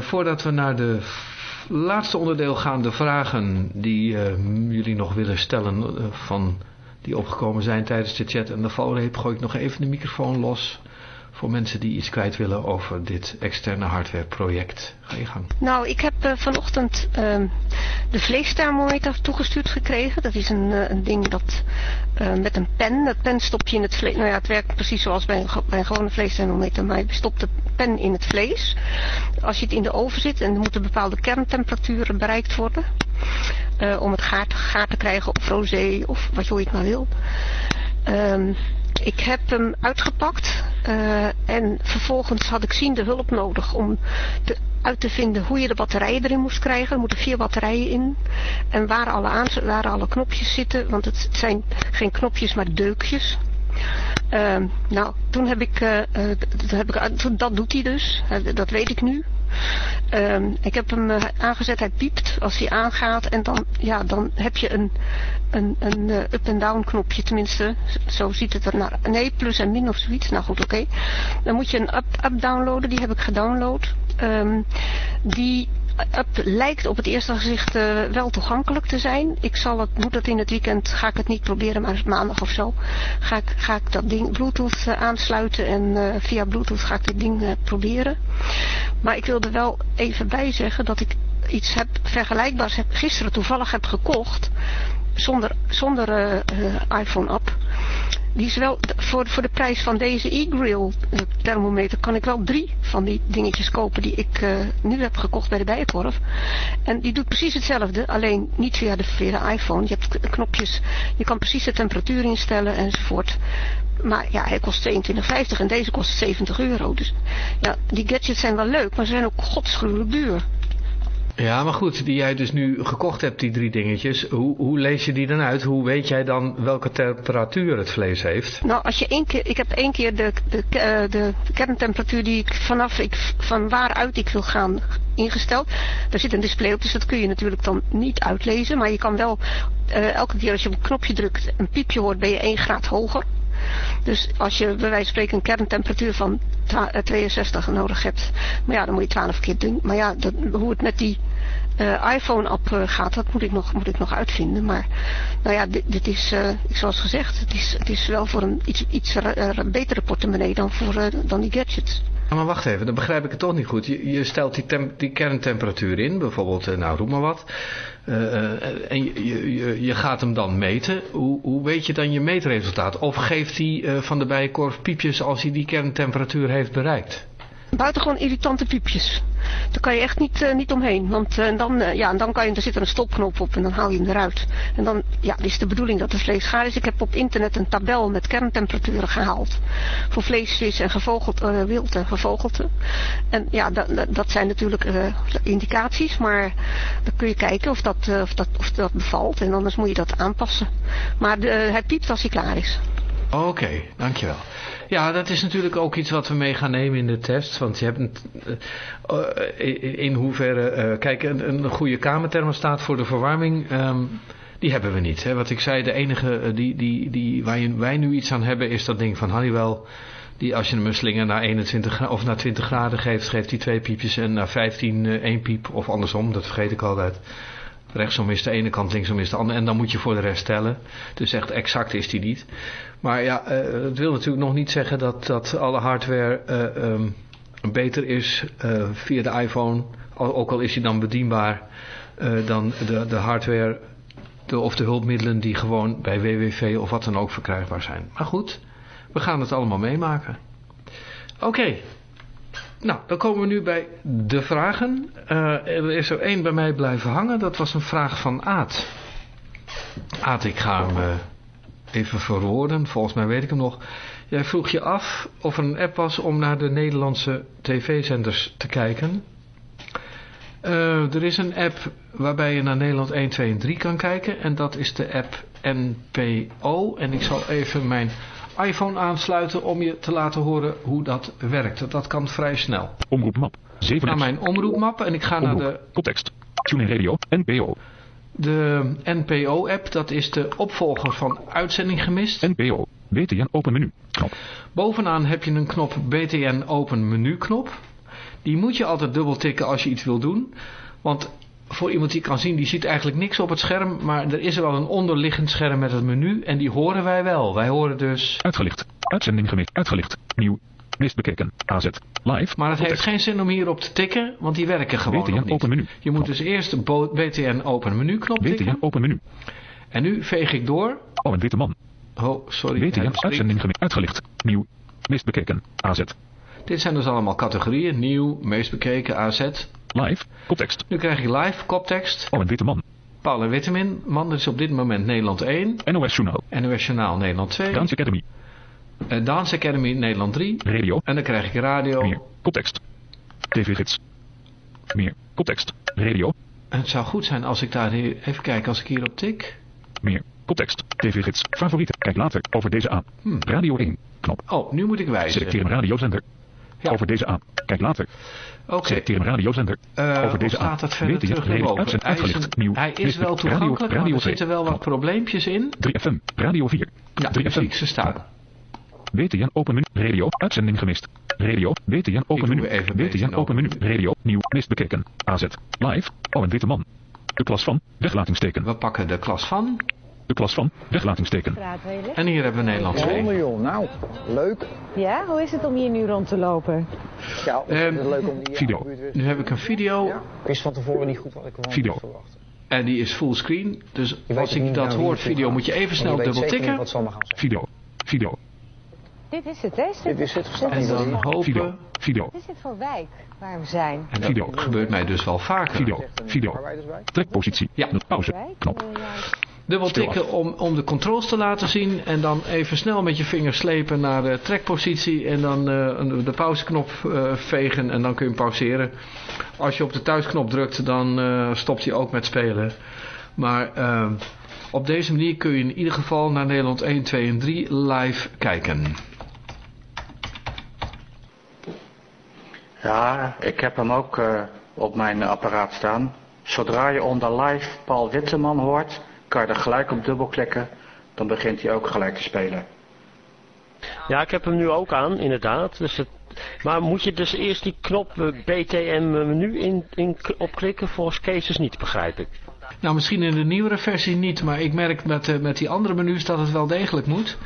Voordat we naar de laatste onderdeel gaan, de vragen die eh, jullie nog willen stellen eh, van die opgekomen zijn tijdens de chat. En de valreep, gooi ik nog even de microfoon los voor mensen die iets kwijt willen over dit externe hardware project. Ga je gang. Nou, ik heb eh, vanochtend ehm, de vleesthermometer toegestuurd gekregen. Dat is een, eh, ding dat eh, met een pen, dat pen stop je in het vlees. Nou ja, het werkt precies zoals bij een, gewone vleesthermometer, maar je stopt de pen in het vlees. Als je het in de oven zit en er moeten bepaalde kerntemperaturen bereikt worden. om het gaar gaar te krijgen op rosé of wat je ooit maar wil. Ehm, ik heb hem uitgepakt eh, en vervolgens had ik ziende hulp nodig om te, uit te vinden hoe je de batterijen erin moest krijgen. Er moeten vier batterijen in en waar alle, alle knopjes zitten, want het zijn geen knopjes maar deukjes. Ehm, nou, toen heb ik, eh, eh, dat, heb ik, dat doet hij dus, dat weet ik nu. Ehm, ik heb hem eh, aangezet, hij piept als hij aangaat en dan, ja, dan heb je een, een, een eh, up en down knopje, tenminste, zo ziet het er naar, nee, plus en min of zoiets, nou goed, oké. Dan moet je een up downloaden, die heb ik gedownload. Ehm, die up lijkt op het eerste gezicht eh, wel toegankelijk te zijn. Ik zal het, moet het in het weekend, ga ik het niet proberen, maar maandag of zo, ga ik, ga ik dat ding bluetooth eh, aansluiten en eh, via bluetooth ga ik dit ding proberen. Maar ik wilde wel even bij zeggen dat ik iets heb vergelijkbaars heb, gisteren toevallig heb gekocht. Zonder, zonder iPhone-app. Die is wel, voor, voor de prijs van deze e-grill thermometer kan ik wel drie van die dingetjes kopen die ik eh, nu heb gekocht bij de Bijenkorf. En die doet precies hetzelfde, alleen niet via de, via iPhone. Je hebt knopjes, je kan precies de temperatuur instellen enzovoort. Maar ja, hij kost 22,50 en deze kost 70 euro. Dus ja, die gadgets zijn wel leuk, maar ze zijn ook godsgruwelijk duur. Ja, maar goed, die jij dus nu gekocht hebt, die drie dingetjes, hoe, hoe lees je die dan uit? Hoe weet jij dan welke temperatuur het vlees heeft? Nou, als je één keer, ik heb één keer de, de, eh, de kerntemperatuur die ik vanaf ik, van waaruit ik wil gaan ingesteld. Daar zit een display op, dus dat kun je natuurlijk dan niet uitlezen. Maar je kan wel, eh, elke keer als je op een knopje drukt, een piepje hoort, ben je 1 graad hoger. Dus als je bij wijze van spreken een kerntemperatuur van twa- eh, 62 nodig hebt, maar ja, dan moet je 12 keer doen. Maar ja, dat, hoe het met die eh, iPhone-app eh, gaat, dat moet ik, nog, moet ik nog uitvinden. Maar nou ja, dit, dit is, eh, zoals gezegd, het is, het is wel voor een iets, iets betere portemonnee dan, voor, dan die gadgets. Maar wacht even, dan begrijp ik het toch niet goed. Je, je stelt die, die kerntemperatuur in, bijvoorbeeld, eh, nou roep maar wat. Eh, eh, en je, je, je- gaat hem dan meten. Hoe, hoe weet je dan je meetresultaat? Of geeft hij van de bijenkorf piepjes als hij die kerntemperatuur heeft bereikt? Buitengewoon irritante piepjes. Daar kan je echt niet, eh, niet omheen. Want eh, dan, eh, ja, dan kan je, er zit er een stopknop op en dan haal je hem eruit. En dan ja, is de bedoeling dat het vlees gaar is. Ik heb op internet een tabel met kerntemperaturen gehaald. Voor vlees, vis en gevogeld, wild en gevogelte. En ja, dat, zijn natuurlijk indicaties. Maar dan kun je kijken of dat, of, dat, of dat bevalt. En anders moet je dat aanpassen. Maar hij piept als hij klaar is. Oké, dankjewel. Ja, dat is natuurlijk ook iets wat we mee gaan nemen in de test. Want je hebt een, eh, eh, in hoeverre... eh, kijk, een, een goede kamerthermostaat voor de verwarming... ehm, die hebben we niet. Hè. Wat ik zei, de enige die, die, die, waar wij nu iets aan hebben... is dat ding van Honeywell... Die als je hem een slinger naar 21 gra- of naar 20 graden geeft... geeft hij twee piepjes en naar 15 eh, één piep. Of andersom, dat vergeet ik altijd. Rechtsom is de ene kant, linksom is de andere. En dan moet je voor de rest tellen. Dus echt exact is die niet. Maar ja, eh, het wil natuurlijk nog niet zeggen dat, dat alle hardware eh, ehm, beter is eh, via de iPhone. Ook al is die dan bedienbaar eh, dan de, de hardware de, of de hulpmiddelen die gewoon bij WWV of wat dan ook verkrijgbaar zijn. Maar goed, we gaan het allemaal meemaken. Oké. Nou, dan komen we nu bij de vragen. Eh, er is er één bij mij blijven hangen. Dat was een vraag van Aad. Aad, ik ga hem, eh, even verwoorden, volgens mij weet ik hem nog. Jij vroeg je af of er een app was om naar de Nederlandse tv-zenders te kijken. Eh, er is een app waarbij je naar Nederland 1, 2 en 3 kan kijken. En dat is de app NPO. En ik zal even mijn iPhone aansluiten om je te laten horen hoe dat werkt. Dat kan vrij snel. Omroepmap. 7 Naar mijn omroepmap en ik ga naar de, Context. TuneIn Radio. NPO. De NPO-app. Dat is de opvolger van Uitzending Gemist. NPO. BTN open menu. Knop. Bovenaan heb je een knop BTN Open Menu knop. Die moet je altijd dubbel tikken als je iets wil doen. Want voor iemand die kan zien, die ziet eigenlijk niks op het scherm. Maar er is wel een onderliggend scherm met het menu. En die horen wij wel. Wij horen dus... Uitgelicht. Uitzending gemist. Uitgelicht. Nieuw. Meest bekeken. AZ. Live. Maar het heeft geen zin om hierop te tikken, want die werken gewoon nog BTN niet. open menu. Je moet dus eerst BTN Open Menu knop BTN tikken. open menu. En nu veeg ik door. Oh, een witte man. Oh, sorry. BTN uitzending. Uitgelicht. Nieuw. Meest bekeken. AZ. Dit zijn dus allemaal categorieën. Nieuw, meest bekeken, AZ. Live. Context. Nu krijg ik live, koptekst. Oh, een witte man. Paul en Wittemin. Man, is op dit moment Nederland 1. NOS Journaal. NOS Journaal Nederland 2. Dance Academy. Eh, Dance Academy Nederland 3. Radio. En dan krijg ik radio. Meer. Context. TV-gids. Meer. Context. Radio. En het zou goed zijn als ik daar. Even kijken, als ik hier op tik. Meer. Context. TV-gids. Favorieten. Kijk later. Over deze aan. Hmm. Radio 1. Knop. Oh, nu moet ik wijzen. Selecteer een radiozender. Ja. Over deze aan. Kijk later. Oké. Selecteer een radiozender. Eh, Over deze staat aan. het verder BTN terug naar Radio. boven? Hij is, een- Nieuw. hij is wel bekeken. Radio. toegankelijk, maar Radio er 2. zitten wel wat probleempjes in. 3FM. Radio 4. Ja, 3FM. nu zie ik ze staan. BTN open menu. Radio. Uitzending gemist. Radio. BTN open menu. even BTN open menu. Radio. Nieuw. Meest bekeken. AZ. Live. Oh, een witte man. De klas van. Weglatingsteken. We pakken de klas van. De klas van. Weglatingsteken. En hier hebben we Nederland 2. joh, nou, leuk. Ja, hoe is het om hier nu rond te lopen? Ja, het is leuk om die Video. Nu heb ik een video. Ik wist van tevoren niet goed wat ik moest verwachten. En die is fullscreen. Dus als ik dat wie hoort, video, moet je even En snel dubbel tikken. Video. Video. Dit is het, hè? Is Dit is het, En dan Video. hopen. Video. Wat is dit voor wijk waar we zijn? En dat Video. gebeurt mij dus wel vaker. Video. Video. Trekpositie. Ja. Pauze. Wijk? Knop. Eh, Dubbel tikken om, om de controls te laten zien. En dan even snel met je vinger slepen naar de trekpositie. En dan eh, de pauzeknop eh, vegen. En dan kun je hem pauzeren. Als je op de thuisknop drukt, dan eh, stopt hij ook met spelen. Maar op deze manier kun je in ieder geval naar Nederland 1, 2 en 3 live kijken. Ja, ik heb hem ook eh, op mijn apparaat staan. Zodra je onder live Paul Witteman hoort, kan je er gelijk op dubbelklikken. Dan begint hij ook gelijk te spelen. Ja, ik heb hem nu ook aan, inderdaad. Dus het, maar moet je dus eerst die knop eh, BTM menu in, in, opklikken? Volgens Kees dus niet, begrijp ik. Nou, misschien in de nieuwere versie niet, maar ik merk met, eh, met die andere menus dat het wel degelijk moet.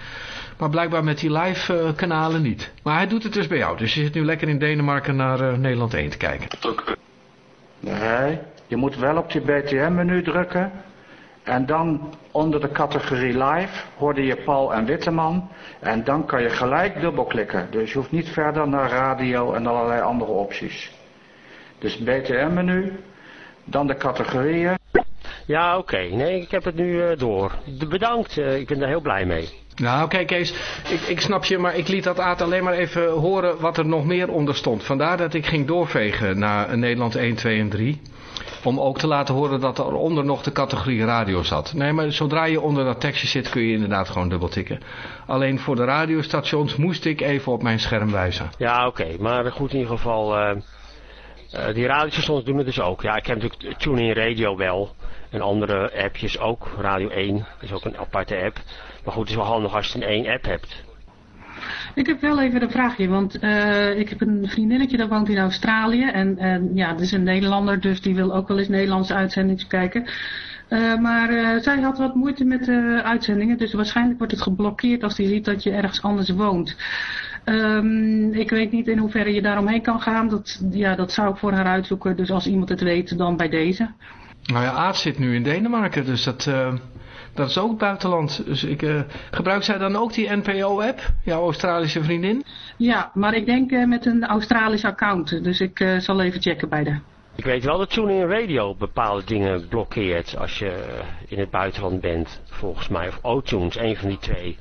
Maar blijkbaar met die live eh, kanalen niet. Maar hij doet het dus bij jou. Dus je zit nu lekker in Denemarken naar eh, Nederland 1 te kijken. Nee, je moet wel op die BTM-menu drukken. En dan onder de categorie live hoorde je Paul en Witteman. En dan kan je gelijk dubbelklikken. Dus je hoeft niet verder naar radio en allerlei andere opties. Dus BTM-menu, dan de categorieën. Ja, oké. Nee, ik heb het nu eh, door. De- Bedankt, ik ben daar heel blij mee. Nou, oké Kees, ik, ik snap je, maar ik liet dat Aad alleen maar even horen wat er nog meer onder stond. Vandaar dat ik ging doorvegen naar Nederland 1, 2 en 3. Om ook te laten horen dat er onder nog de categorie radio zat. Nee, maar zodra je onder dat tekstje zit kun je inderdaad gewoon dubbel tikken. Alleen voor de radiostations moest ik even op mijn scherm wijzen. Ja, oké. Maar goed, in ieder geval, eh, eh, die radiostations doen het dus ook. Ja, ik heb natuurlijk TuneIn Radio wel. En andere appjes ook. Radio 1 is ook een aparte app. Maar goed, het is wel handig als je in één app hebt. Ik heb wel even een vraagje, want eh, ik heb een vriendinnetje dat woont in Australië. En, en ja, dat is een Nederlander, dus die wil ook wel eens Nederlandse uitzendingen kijken. Eh, maar eh, zij had wat moeite met de uitzendingen, dus waarschijnlijk wordt het geblokkeerd als hij ziet dat je ergens anders woont. Ehm, ik weet niet in hoeverre je daaromheen kan gaan, dat, ja, dat zou ik voor haar uitzoeken. Dus als iemand het weet, dan bij deze. Nou ja, Aad zit nu in Denemarken, dus dat, eh, dat is ook buitenland. Dus ik, eh, gebruikt zij dan ook die NPO-app, jouw Australische vriendin? Ja, maar ik denk eh, met een Australisch account, dus ik eh, zal even checken bij de. Ik weet wel dat TuneIn Radio bepaalde dingen blokkeert als je in het buitenland bent, volgens mij. Of O-Tunes, een van die twee.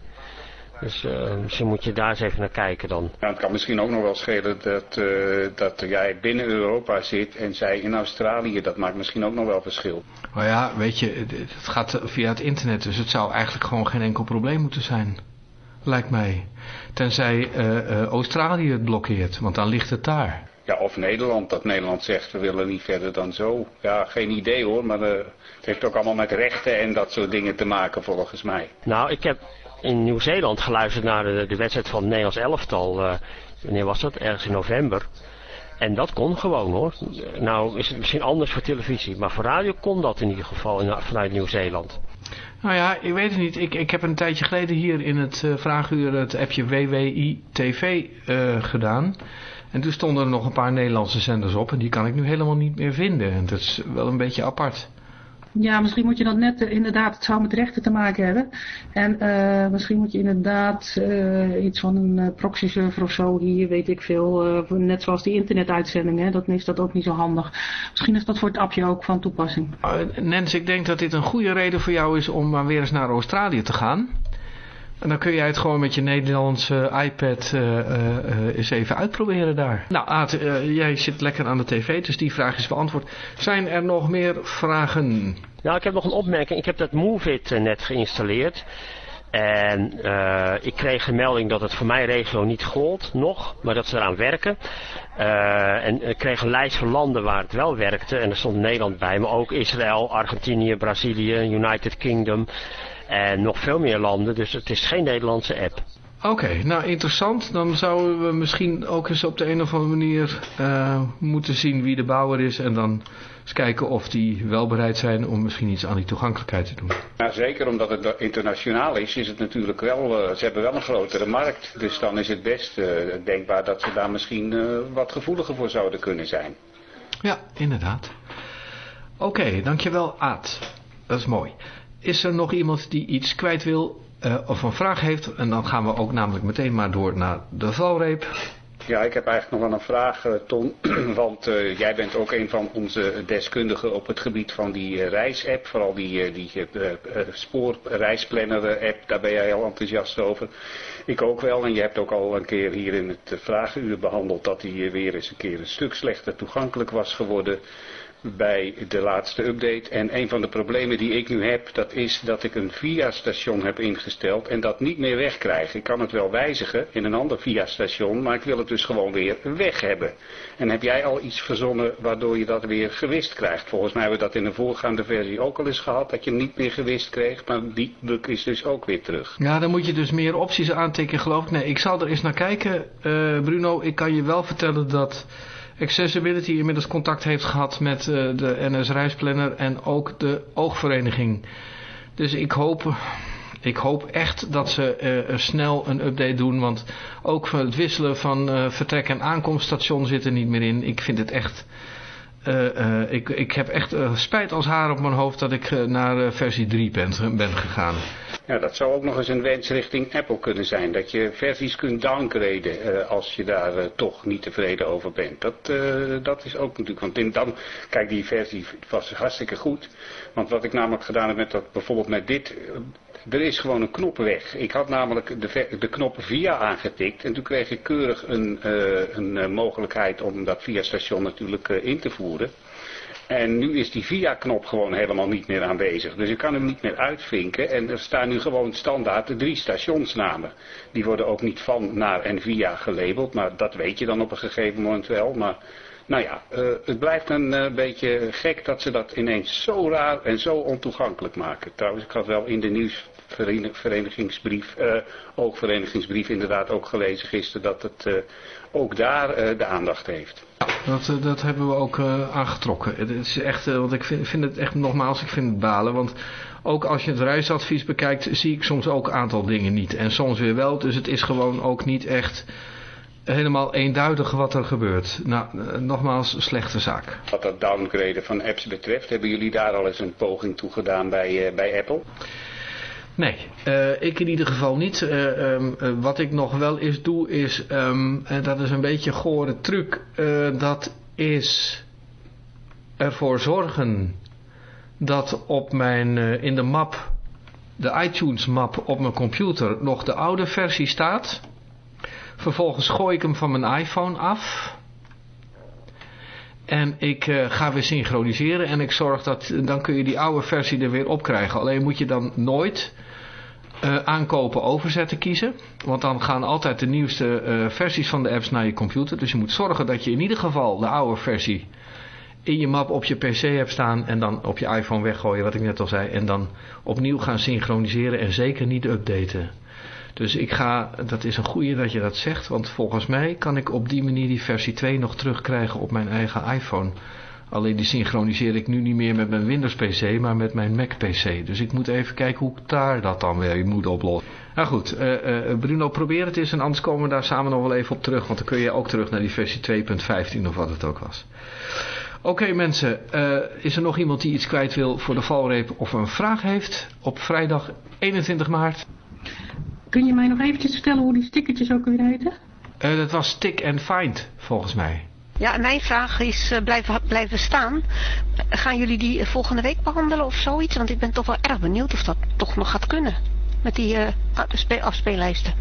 Dus eh, misschien moet je daar eens even naar kijken dan. Nou, het kan misschien ook nog wel schelen dat, eh, dat jij binnen Europa zit en zij in Australië. Dat maakt misschien ook nog wel verschil. Maar ja, weet je, het gaat via het internet, dus het zou eigenlijk gewoon geen enkel probleem moeten zijn. Lijkt mij. Tenzij eh, eh, Australië het blokkeert, want dan ligt het daar. Ja, of Nederland, dat Nederland zegt we willen niet verder dan zo. Ja, geen idee hoor, maar eh, het heeft ook allemaal met rechten en dat soort dingen te maken volgens mij. Nou, ik heb in Nieuw-Zeeland geluisterd naar de, wedstrijd van Nederlands elftal. eh, wanneer was dat? Ergens in november. En dat kon gewoon hoor. Nou is het misschien anders voor televisie, maar voor radio kon dat in ieder geval vanuit Nieuw-Zeeland. Nou ja, ik weet het niet. Ik, ik heb een tijdje geleden hier in het eh, vraaguur het appje WWI-TV eh, gedaan. En toen stonden er nog een paar Nederlandse zenders op. En die kan ik nu helemaal niet meer vinden. En dat is wel een beetje apart. Ja, misschien moet je dat net eh, inderdaad, het zou met rechten te maken hebben. En eh, misschien moet je inderdaad eh, iets van een proxy server of zo, hier weet ik veel, net zoals die internetuitzendingen, dan is dat ook niet zo handig. Misschien is dat voor het appje ook van toepassing. Nens, ik denk dat dit een goede reden voor jou is om maar weer eens naar Australië te gaan. En dan kun jij het gewoon met je Nederlandse iPad eh, eh, eh, eens even uitproberen daar. Nou Aad, jij zit lekker aan de tv, dus die vraag is beantwoord. Zijn er nog meer vragen? Nou, ik heb nog een opmerking. Ik heb dat MoveIt net geïnstalleerd. En ik kreeg een melding dat het voor mijn regio niet gold nog, maar dat ze eraan werken. En ik kreeg een lijst van landen waar het wel werkte. En er stond Nederland bij, maar ook Israël, Argentinië, Brazilië, United Kingdom en nog veel meer landen. Dus het is geen Nederlandse app. Oké, nou interessant. Dan zouden we misschien ook eens op de een of andere manier eh, moeten zien wie de bouwer is. En dan eens kijken of die wel bereid zijn om misschien iets aan die toegankelijkheid te doen. Nou, zeker omdat het internationaal is, is het natuurlijk wel, eh, ze hebben wel een grotere markt. Dus dan is het best eh, denkbaar dat ze daar misschien eh, wat gevoeliger voor zouden kunnen zijn. Ja, inderdaad. Oké, dankjewel Aad. Dat is mooi. Is er nog iemand die iets kwijt wil eh, of een vraag heeft? En dan gaan we ook namelijk meteen maar door naar de valreep. Ja, ik heb eigenlijk nog wel een vraag, eh, Ton. *clears throat* Want eh, jij bent ook een van onze deskundigen op het gebied van die reisapp. Vooral die, die spoorreisplanner-app, daar ben jij heel enthousiast over. Ik ook wel. En je hebt ook al een keer hier in het vragenuur behandeld dat die weer eens een keer een stuk slechter toegankelijk was geworden bij de laatste update. En een van de problemen die ik nu heb, dat is dat ik een VIA-station heb ingesteld en dat niet meer wegkrijg. Ik kan het wel wijzigen in een ander VIA-station, maar ik wil het dus gewoon weer weg hebben. En heb jij al iets verzonnen waardoor je dat weer gewist krijgt? Volgens mij hebben we dat in de voorgaande versie ook al eens gehad, dat je niet meer gewist kreeg, maar die bug is dus ook weer terug. Ja, dan moet je dus meer opties aantikken, geloof ik. Nee, ik zal er eens naar kijken. Eh, Bruno, ik kan je wel vertellen dat Accessibility inmiddels contact heeft gehad met eh, de NS Reisplanner en ook de oogvereniging. Dus ik hoop, ik hoop echt dat ze er snel een update doen, want ook het wisselen van eh, vertrek- en aankomststation zit er niet meer in. Ik vind het echt... eh, eh, ik, ik heb echt eh, spijt als haar op mijn hoofd dat ik naar versie 3 ben, ben gegaan. Ja, dat zou ook nog eens een wens richting Apple kunnen zijn. Dat je versies kunt downgraden als je daar toch niet tevreden over bent. Dat, dat is ook natuurlijk, want in dan, kijk die versie was hartstikke goed. Want wat ik namelijk gedaan heb met dat, bijvoorbeeld met dit, er is gewoon een knop weg. Ik had namelijk de, de knop via aangetikt en toen kreeg ik keurig een, eh, een eh, mogelijkheid om dat via station natuurlijk eh, in te voeren. En nu is die via-knop gewoon helemaal niet meer aanwezig. Dus ik kan hem niet meer uitvinken. En er staan nu gewoon standaard de drie stationsnamen. Die worden ook niet van, naar en via gelabeld. Maar dat weet je dan op een gegeven moment wel. Maar nou ja, het blijft een beetje gek dat ze dat ineens zo raar en zo ontoegankelijk maken. Trouwens, ik had wel in de nieuwsverenigingsbrief, eh oogverenigingsbrief inderdaad ook gelezen gisteren dat het eh, ook daar eh, de aandacht heeft. Dat, dat hebben we ook aangetrokken. Het is echt, want ik vind, vind het echt nogmaals, ik vind het balen. Want ook als je het reisadvies bekijkt, zie ik soms ook een aantal dingen niet. En soms weer wel, dus het is gewoon ook niet echt helemaal eenduidig wat er gebeurt. Nou, nogmaals, slechte zaak. Wat dat downgraden van apps betreft, hebben jullie daar al eens een poging toe gedaan bij, bij Apple? Nee, eh, ik in ieder geval niet. Eh, ehm, eh, wat ik nog wel eens doe is, ehm, en dat is een beetje een gore truc, dat is ervoor zorgen dat op mijn, in de map, de iTunes map op mijn computer nog de oude versie staat. Vervolgens gooi ik hem van mijn iPhone af. En ik ga weer synchroniseren en ik zorg dat, dan kun je die oude versie er weer op krijgen. Alleen moet je dan nooit eh, aankopen overzetten kiezen. Want dan gaan altijd de nieuwste eh, versies van de apps naar je computer. Dus je moet zorgen dat je in ieder geval de oude versie in je map op je pc hebt staan. En dan op je iPhone weggooien, wat ik net al zei. En dan opnieuw gaan synchroniseren en zeker niet updaten. Dus ik ga, dat is een goede dat je dat zegt. Want volgens mij kan ik op die manier die versie 2 nog terugkrijgen op mijn eigen iPhone. Alleen die synchroniseer ik nu niet meer met mijn Windows PC, maar met mijn Mac PC. Dus ik moet even kijken hoe ik daar dat dan weer moet oplossen. Nou goed, uh, uh, Bruno probeer het eens en anders komen we daar samen nog wel even op terug. Want dan kun je ook terug naar die versie 2.15 of wat het ook was. Oké mensen, uh, is er nog iemand die iets kwijt wil voor de valreep of een vraag heeft op vrijdag 21 maart? Kun je mij nog eventjes vertellen hoe die stickertjes ook weer heten? dat was Stick and Find volgens mij. Ja, mijn vraag is uh, blijven, blijven staan. Gaan jullie die volgende week behandelen of zoiets? Want ik ben toch wel erg benieuwd of dat toch nog gaat kunnen. Met die uh, afspeellijsten.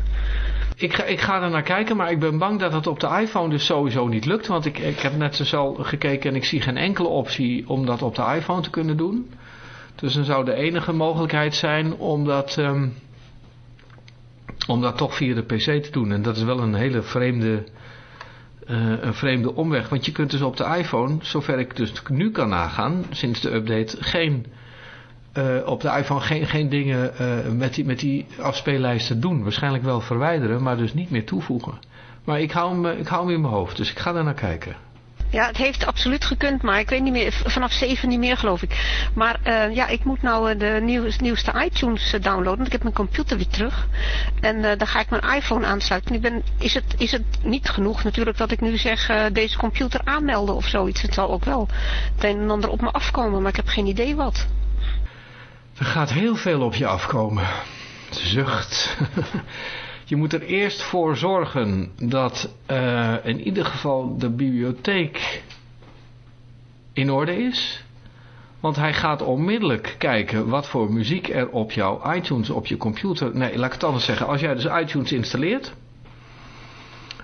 Ik ga, ik ga er naar kijken, maar ik ben bang dat het op de iPhone dus sowieso niet lukt. Want ik, ik heb net zo gekeken en ik zie geen enkele optie om dat op de iPhone te kunnen doen. Dus dan zou de enige mogelijkheid zijn om dat, um, om dat toch via de PC te doen. En dat is wel een hele vreemde een vreemde omweg. Want je kunt dus op de iPhone, zover ik dus nu kan nagaan, sinds de update, geen, uh, op de iPhone geen, geen dingen uh, met, die, met die afspeellijsten doen. Waarschijnlijk wel verwijderen, maar dus niet meer toevoegen. Maar ik hou hem, ik hou hem in mijn hoofd, dus ik ga er naar kijken. Ja, het heeft absoluut gekund, maar ik weet niet meer, vanaf 7 niet meer geloof ik. Maar uh, ja, ik moet nou uh, de nieuwste, nieuwste iTunes uh, downloaden, want ik heb mijn computer weer terug. En dan ga ik mijn iPhone aansluiten. Ik ben, is, het, is het niet genoeg natuurlijk dat ik nu zeg deze computer aanmelden of zoiets. Het zal ook wel het een en ander op me afkomen, maar ik heb geen idee wat. Er gaat heel veel op je afkomen. Zucht. *laughs* Je moet er eerst voor zorgen dat uh, in ieder geval de bibliotheek in orde is. Want hij gaat onmiddellijk kijken wat voor muziek er op jouw iTunes, op je computer... Nee, laat ik het anders zeggen. Als jij dus iTunes installeert...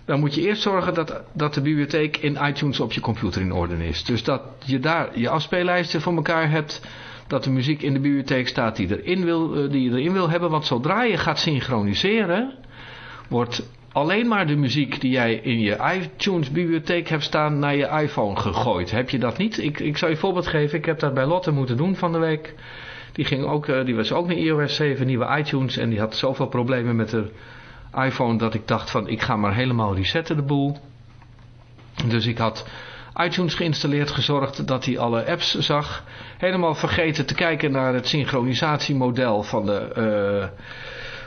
Dan moet je eerst zorgen dat, dat de bibliotheek in iTunes op je computer in orde is. Dus dat je daar je afspeellijsten voor elkaar hebt dat de muziek in de bibliotheek staat die, erin wil, die je erin wil hebben. Want zodra je gaat synchroniseren, wordt alleen maar de muziek die jij in je iTunes bibliotheek hebt staan naar je iPhone gegooid. Heb je dat niet? Ik, ik zal je een voorbeeld geven. Ik heb dat bij Lotte moeten doen van de week. Die, ging ook, die was ook naar iOS 7, nieuwe iTunes. En die had zoveel problemen met de iPhone dat ik dacht van ik ga maar helemaal resetten de boel. Dus ik had iTunes geïnstalleerd, gezorgd dat hij alle apps zag. Helemaal vergeten te kijken naar het synchronisatiemodel van de... Uh,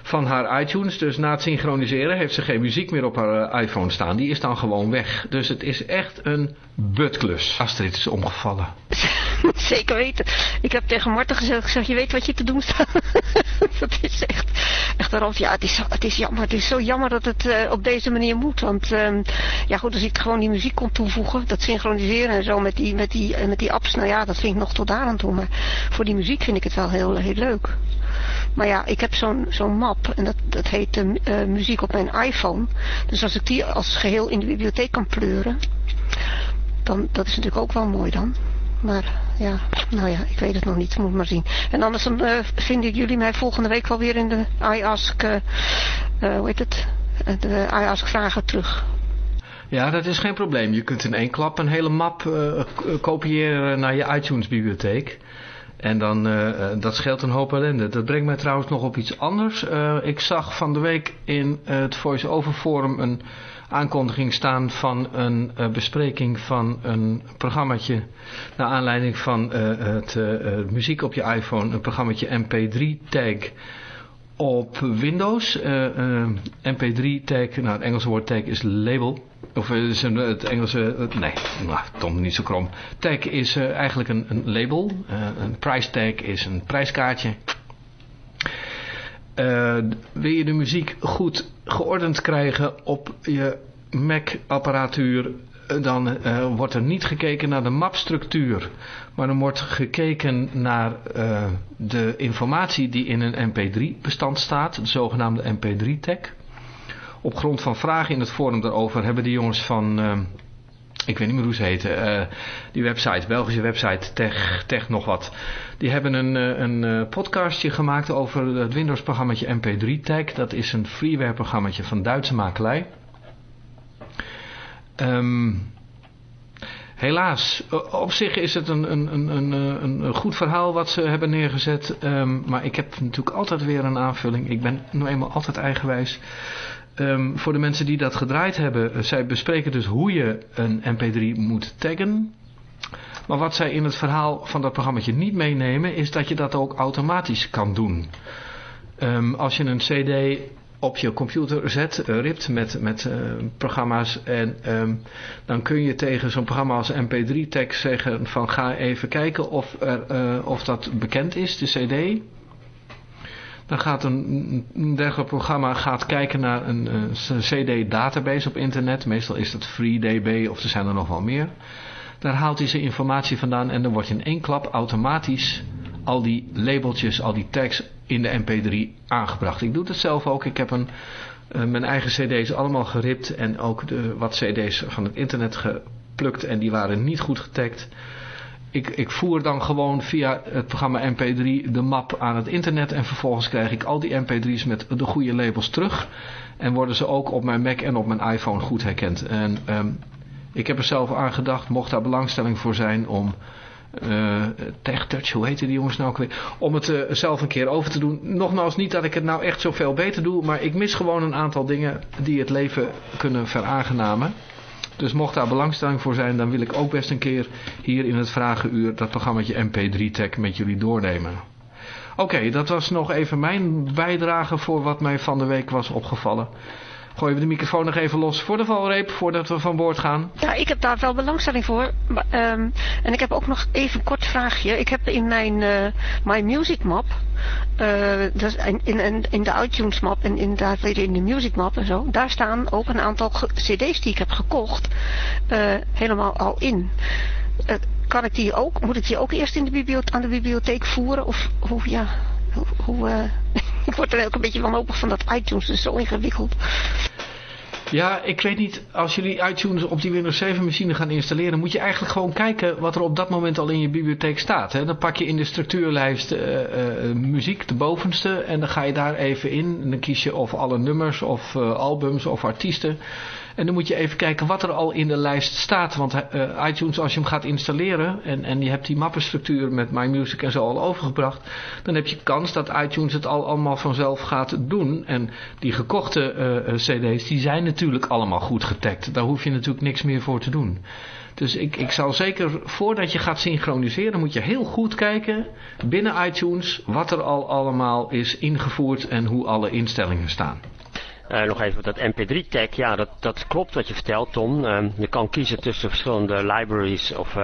van haar iTunes. Dus na het synchroniseren heeft ze geen muziek meer op haar iPhone staan. Die is dan gewoon weg. Dus het is echt een butklus. Astrid is omgevallen. *laughs* Zeker weten. Ik heb tegen Marten gezegd, ik zeg, je weet wat je te doen staat. *laughs* dat is echt, echt een ramp. Ja, het is, het is jammer. Het is zo jammer dat het uh, op deze manier moet. Want um, ja goed, als ik gewoon die muziek kon toevoegen, dat synchroniseren en zo met die, met die, met die apps, nou ja, dat vind ik nog tot daar aan toe. Maar voor die muziek vind ik het wel heel, heel leuk. Maar ja, ik heb zo'n zo'n map en dat, dat heet uh, muziek op mijn iPhone. Dus als ik die als geheel in de bibliotheek kan pleuren, dan dat is natuurlijk ook wel mooi dan. Maar ja, nou ja, ik weet het nog niet, moet maar zien. En anders dan uh, vinden jullie mij volgende week wel weer in de iAsk, uh, hoe heet het, de iAsk vragen terug. Ja, dat is geen probleem. Je kunt in één klap een hele map kopiëren naar je iTunes bibliotheek. En dan, uh, dat scheelt een hoop ellende. Dat brengt mij trouwens nog op iets anders. Uh, ik zag van de week in het Voice-Over Forum een aankondiging staan van een bespreking van een programmaatje. Naar aanleiding van het muziek op je iPhone, een programmaatje MP3 tag op Windows. MP3 tag, nou het Engelse woord tag is label. Of is een, het Engelse, nee, nou, Tom niet zo krom. Tag is uh, eigenlijk een, een label. Uh, een price tag is een prijskaartje. Wil je de muziek goed geordend krijgen op je Mac apparatuur, eh, dan eh, wordt er niet gekeken naar de mapstructuur, maar dan wordt gekeken naar eh, de informatie die in een mp3-bestand staat, de zogenaamde mp3-tag. Op grond van vragen in het forum daarover hebben de jongens van, eh, ik weet niet meer hoe ze heten, eh, die website, Belgische website, Tech, Tech nog wat. Die hebben een, eh, een eh, podcastje gemaakt over het Windows-programmaatje mp3-tag. Dat is een freeware-programmaatje van Duitse makelij. Ehm, helaas, op zich is het een, een, een, een, goed verhaal wat ze hebben neergezet. Ehm, maar ik heb natuurlijk altijd weer een aanvulling. Ik ben nou eenmaal altijd eigenwijs. Ehm, voor de mensen die dat gedraaid hebben, eh, zij bespreken dus hoe je een mp3 moet taggen. Maar wat zij in het verhaal van dat programmaatje niet meenemen, is dat je dat ook automatisch kan doen. Ehm, als je een cd op je computer zet, eh, ript met, met eh, programma's en ehm, dan kun je tegen zo'n programma als mp3 tag zeggen van ga even kijken of, er, eh, of dat bekend is, de cd. Dan gaat een, een dergelijk programma gaat kijken naar een, eh, cd-database op internet. Meestal is dat FreeDB of er zijn er nog wel meer. Daar haalt hij zijn informatie vandaan en dan wordt in één klap automatisch al die labeltjes, al die tags in de mp3 aangebracht. Ik doe het zelf ook. Ik heb een, eh, mijn eigen cd's allemaal geript en ook de, wat cd's van het internet geplukt en die waren niet goed getagd. Ik, ik voer dan gewoon via het programma mp3 de map aan het internet en vervolgens krijg ik al die mp3's met de goede labels terug. En worden ze ook op mijn Mac en op mijn iPhone goed herkend. En ehm, ik heb er zelf aan gedacht, mocht daar belangstelling voor zijn om eh TechTouch, hoe heette die jongens nou ook weer, om het eh, zelf een keer over te doen. Nogmaals, niet dat ik het nou echt zoveel beter doe, maar ik mis gewoon een aantal dingen die het leven kunnen veraangenamen. Dus mocht daar belangstelling voor zijn, dan wil ik ook best een keer hier in het Vragenuur dat programmaatje MP3-tech met jullie doornemen. Oké, dat was nog even mijn bijdrage voor wat mij van de week was opgevallen. Gooien we de microfoon nog even los voor de valreep, voordat we van boord gaan. Ja, ik heb daar wel belangstelling voor. Ehm, en ik heb ook nog even een kort vraagje. Ik heb in mijn eh, My Music map, dus in, in, in de iTunes map en in, daar in de Music map en zo, daar staan ook een aantal cd's die ik heb gekocht, eh, helemaal al in. Kan ik die ook, moet ik die ook eerst in de aan de bibliotheek voeren? Of hoe, ja, hoe, eh, *laughs* ik word er ook een beetje wanhopig van dat iTunes, is zo ingewikkeld. Ja, ik weet niet, als jullie iTunes op die Windows 7 machine gaan installeren, moet je eigenlijk gewoon kijken wat er op dat moment al in je bibliotheek staat. Hè? Dan pak je in de structuurlijst eh, eh, muziek, de bovenste, en dan ga je daar even in. En dan kies je of alle nummers, of albums, of artiesten. En dan moet je even kijken wat er al in de lijst staat. Want eh, iTunes, als je hem gaat installeren en, en je hebt die mappenstructuur met My Music en zo al overgebracht, dan heb je kans dat iTunes het al allemaal vanzelf gaat doen. En die gekochte eh, eh, cd's, die zijn natuurlijk allemaal goed getagd. Daar hoef je natuurlijk niks meer voor te doen. Dus ik, ik zal zeker, voordat je gaat synchroniseren, moet je heel goed kijken binnen iTunes wat er al allemaal is ingevoerd en hoe alle instellingen staan. Eh, nog even dat mp3-tag, ja, dat, dat klopt wat je vertelt, Tom. Ehm, je kan kiezen tussen verschillende libraries of eh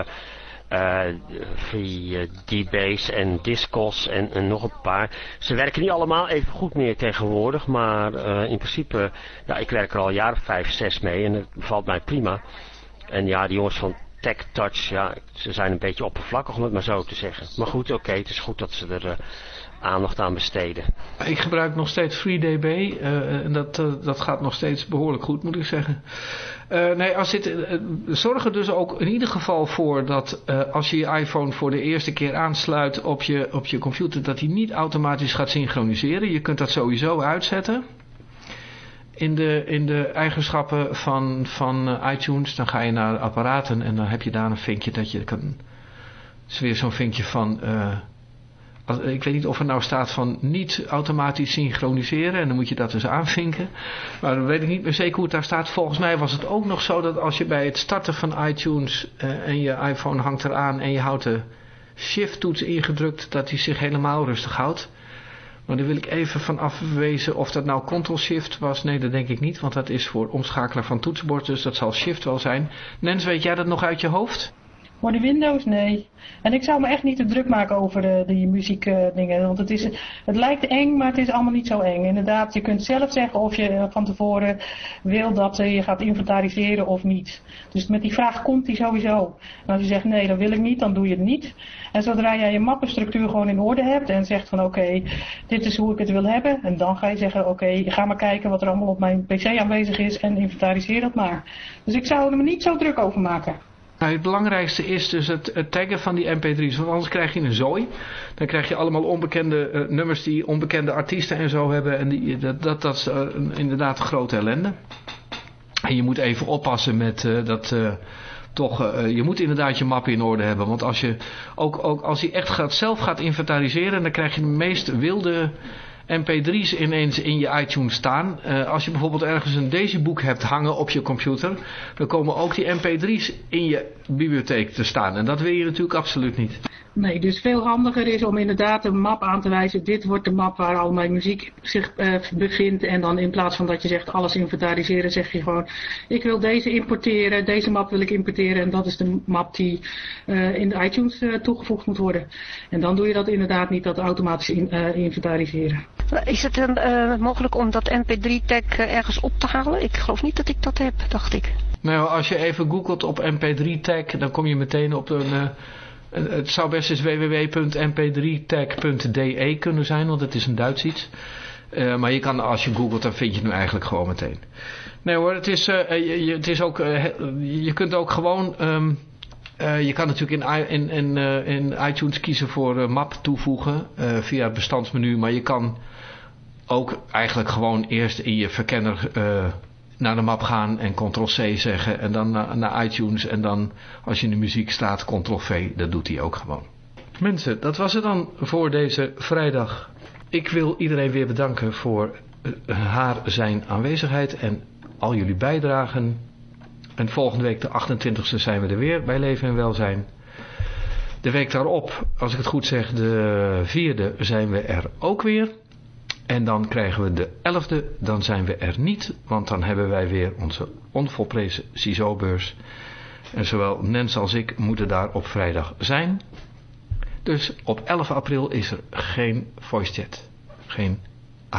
eh, Free eh, DBase en Discos en, en nog een paar. Ze werken niet allemaal even goed meer tegenwoordig, maar in principe, ja, ik werk er al een jaar vijf, zes mee en het bevalt mij prima. En ja, die jongens van Tech Touch, ja, ze zijn een beetje oppervlakkig om het maar zo te zeggen. Maar goed, oké, het is goed dat ze er aandacht aan besteden. Ik gebruik nog steeds FreeDB eh, en dat, eh, dat gaat nog steeds behoorlijk goed moet ik zeggen. Nee, als dit, zorg er dus ook in ieder geval voor dat als je je iPhone voor de eerste keer aansluit op je, op je computer, dat hij niet automatisch gaat synchroniseren. Je kunt dat sowieso uitzetten. In de, in de eigenschappen van, van iTunes, dan ga je naar apparaten en dan heb je daar een vinkje dat je kan... Is weer zo'n vinkje van... als- ik weet niet of er nou staat van niet automatisch synchroniseren. En dan moet je dat dus aanvinken. Maar dan weet ik niet meer zeker hoe het daar staat. Volgens mij was het ook nog zo dat als je bij het starten van iTunes eh, en je iPhone hangt eraan en je houdt de shift toets ingedrukt, dat hij zich helemaal rustig houdt. Maar daar wil ik even van afwezen of dat nou Ctrl Shift was. Nee, dat denk ik niet, want dat is voor omschakelen van toetsenbord. Dus dat zal Shift wel zijn. Nens, weet jij dat nog uit je hoofd? Voor de Windows, nee. En ik zou me echt niet te druk maken over eh, die muziekdingen. want het, is, het lijkt eng, maar het is allemaal niet zo eng. Inderdaad, je kunt zelf zeggen of je eh, van tevoren wil dat eh, je gaat inventariseren of niet. Dus met die vraag komt die sowieso. En als je zegt nee, dat wil ik niet, dan doe je het niet. En zodra jij je mappenstructuur gewoon in orde hebt en zegt van oké, dit is hoe ik het wil hebben. En dan ga je zeggen oké, ga maar kijken wat er allemaal op mijn pc aanwezig is en inventariseer dat maar. Dus ik zou er me niet zo druk over maken. Nou, het belangrijkste is dus het, taggen van die mp3's, want anders krijg je een zooi. Dan krijg je allemaal onbekende uh, nummers die onbekende artiesten en zo hebben. En die, dat, dat, dat is uh, inderdaad grote ellende. En je moet even oppassen met uh, dat... toch, je moet inderdaad je map in orde hebben. Want als je ook, ook als je echt gaat, zelf gaat inventariseren, dan krijg je de meest wilde mp3's ineens in je iTunes staan. Uh, als je bijvoorbeeld ergens een Daisyboek hebt hangen op je computer, dan komen ook die mp3's in je bibliotheek te staan. En dat wil je natuurlijk absoluut niet. Nee, dus veel handiger is om inderdaad een map aan te wijzen. Dit wordt de map waar al mijn muziek zich uh. En dan in plaats van dat je zegt alles inventariseren, zeg je gewoon... Ik wil deze importeren, deze map wil ik importeren. En dat is de map die uh, in de iTunes toegevoegd moet worden. En dan doe je dat inderdaad niet, dat automatisch in, inventariseren. Is het uh, mogelijk om dat mp3-tag ergens op te halen? Ik geloof niet dat ik dat heb, dacht ik. Nou, als je even googelt op mp3-tag, dan kom je meteen op een... Uh, het zou best eens www.mp3tag.de kunnen zijn, want het is een Duits iets. Maar je kan, als je googelt, dan vind je het nu eigenlijk gewoon meteen. Nee hoor, het is, je, het is ook, je kunt ook gewoon... Uh, je kan natuurlijk in, in, in, iTunes kiezen voor map toevoegen via het bestandsmenu. Maar je kan ook eigenlijk gewoon eerst in je verkenner naar de map gaan en ctrl-c zeggen. En dan naar, naar iTunes en dan als je in de muziek staat ctrl-v. Dat doet hij ook gewoon. Mensen, dat was het dan voor deze vrijdag. Ik wil iedereen weer bedanken voor haar zijn aanwezigheid en al jullie bijdragen. En volgende week de 28e zijn we er weer bij Leven en Welzijn. De week daarop, als ik het goed zeg, de vierde zijn we er ook weer. En dan krijgen we de 11e, dan zijn we er niet, want dan hebben wij weer onze onvolprezen CISO-beurs. En zowel Nens als ik moeten daar op vrijdag zijn. Dus op 11 april is er geen voice chat, geen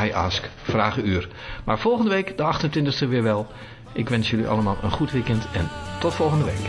I Ask vragenuur. Maar volgende week, de 28e weer wel. Ik wens jullie allemaal een goed weekend en tot volgende week.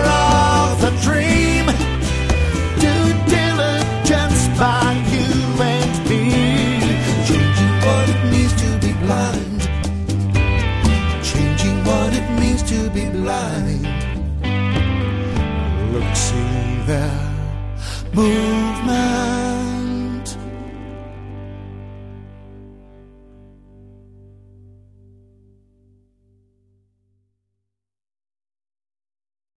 See their movement.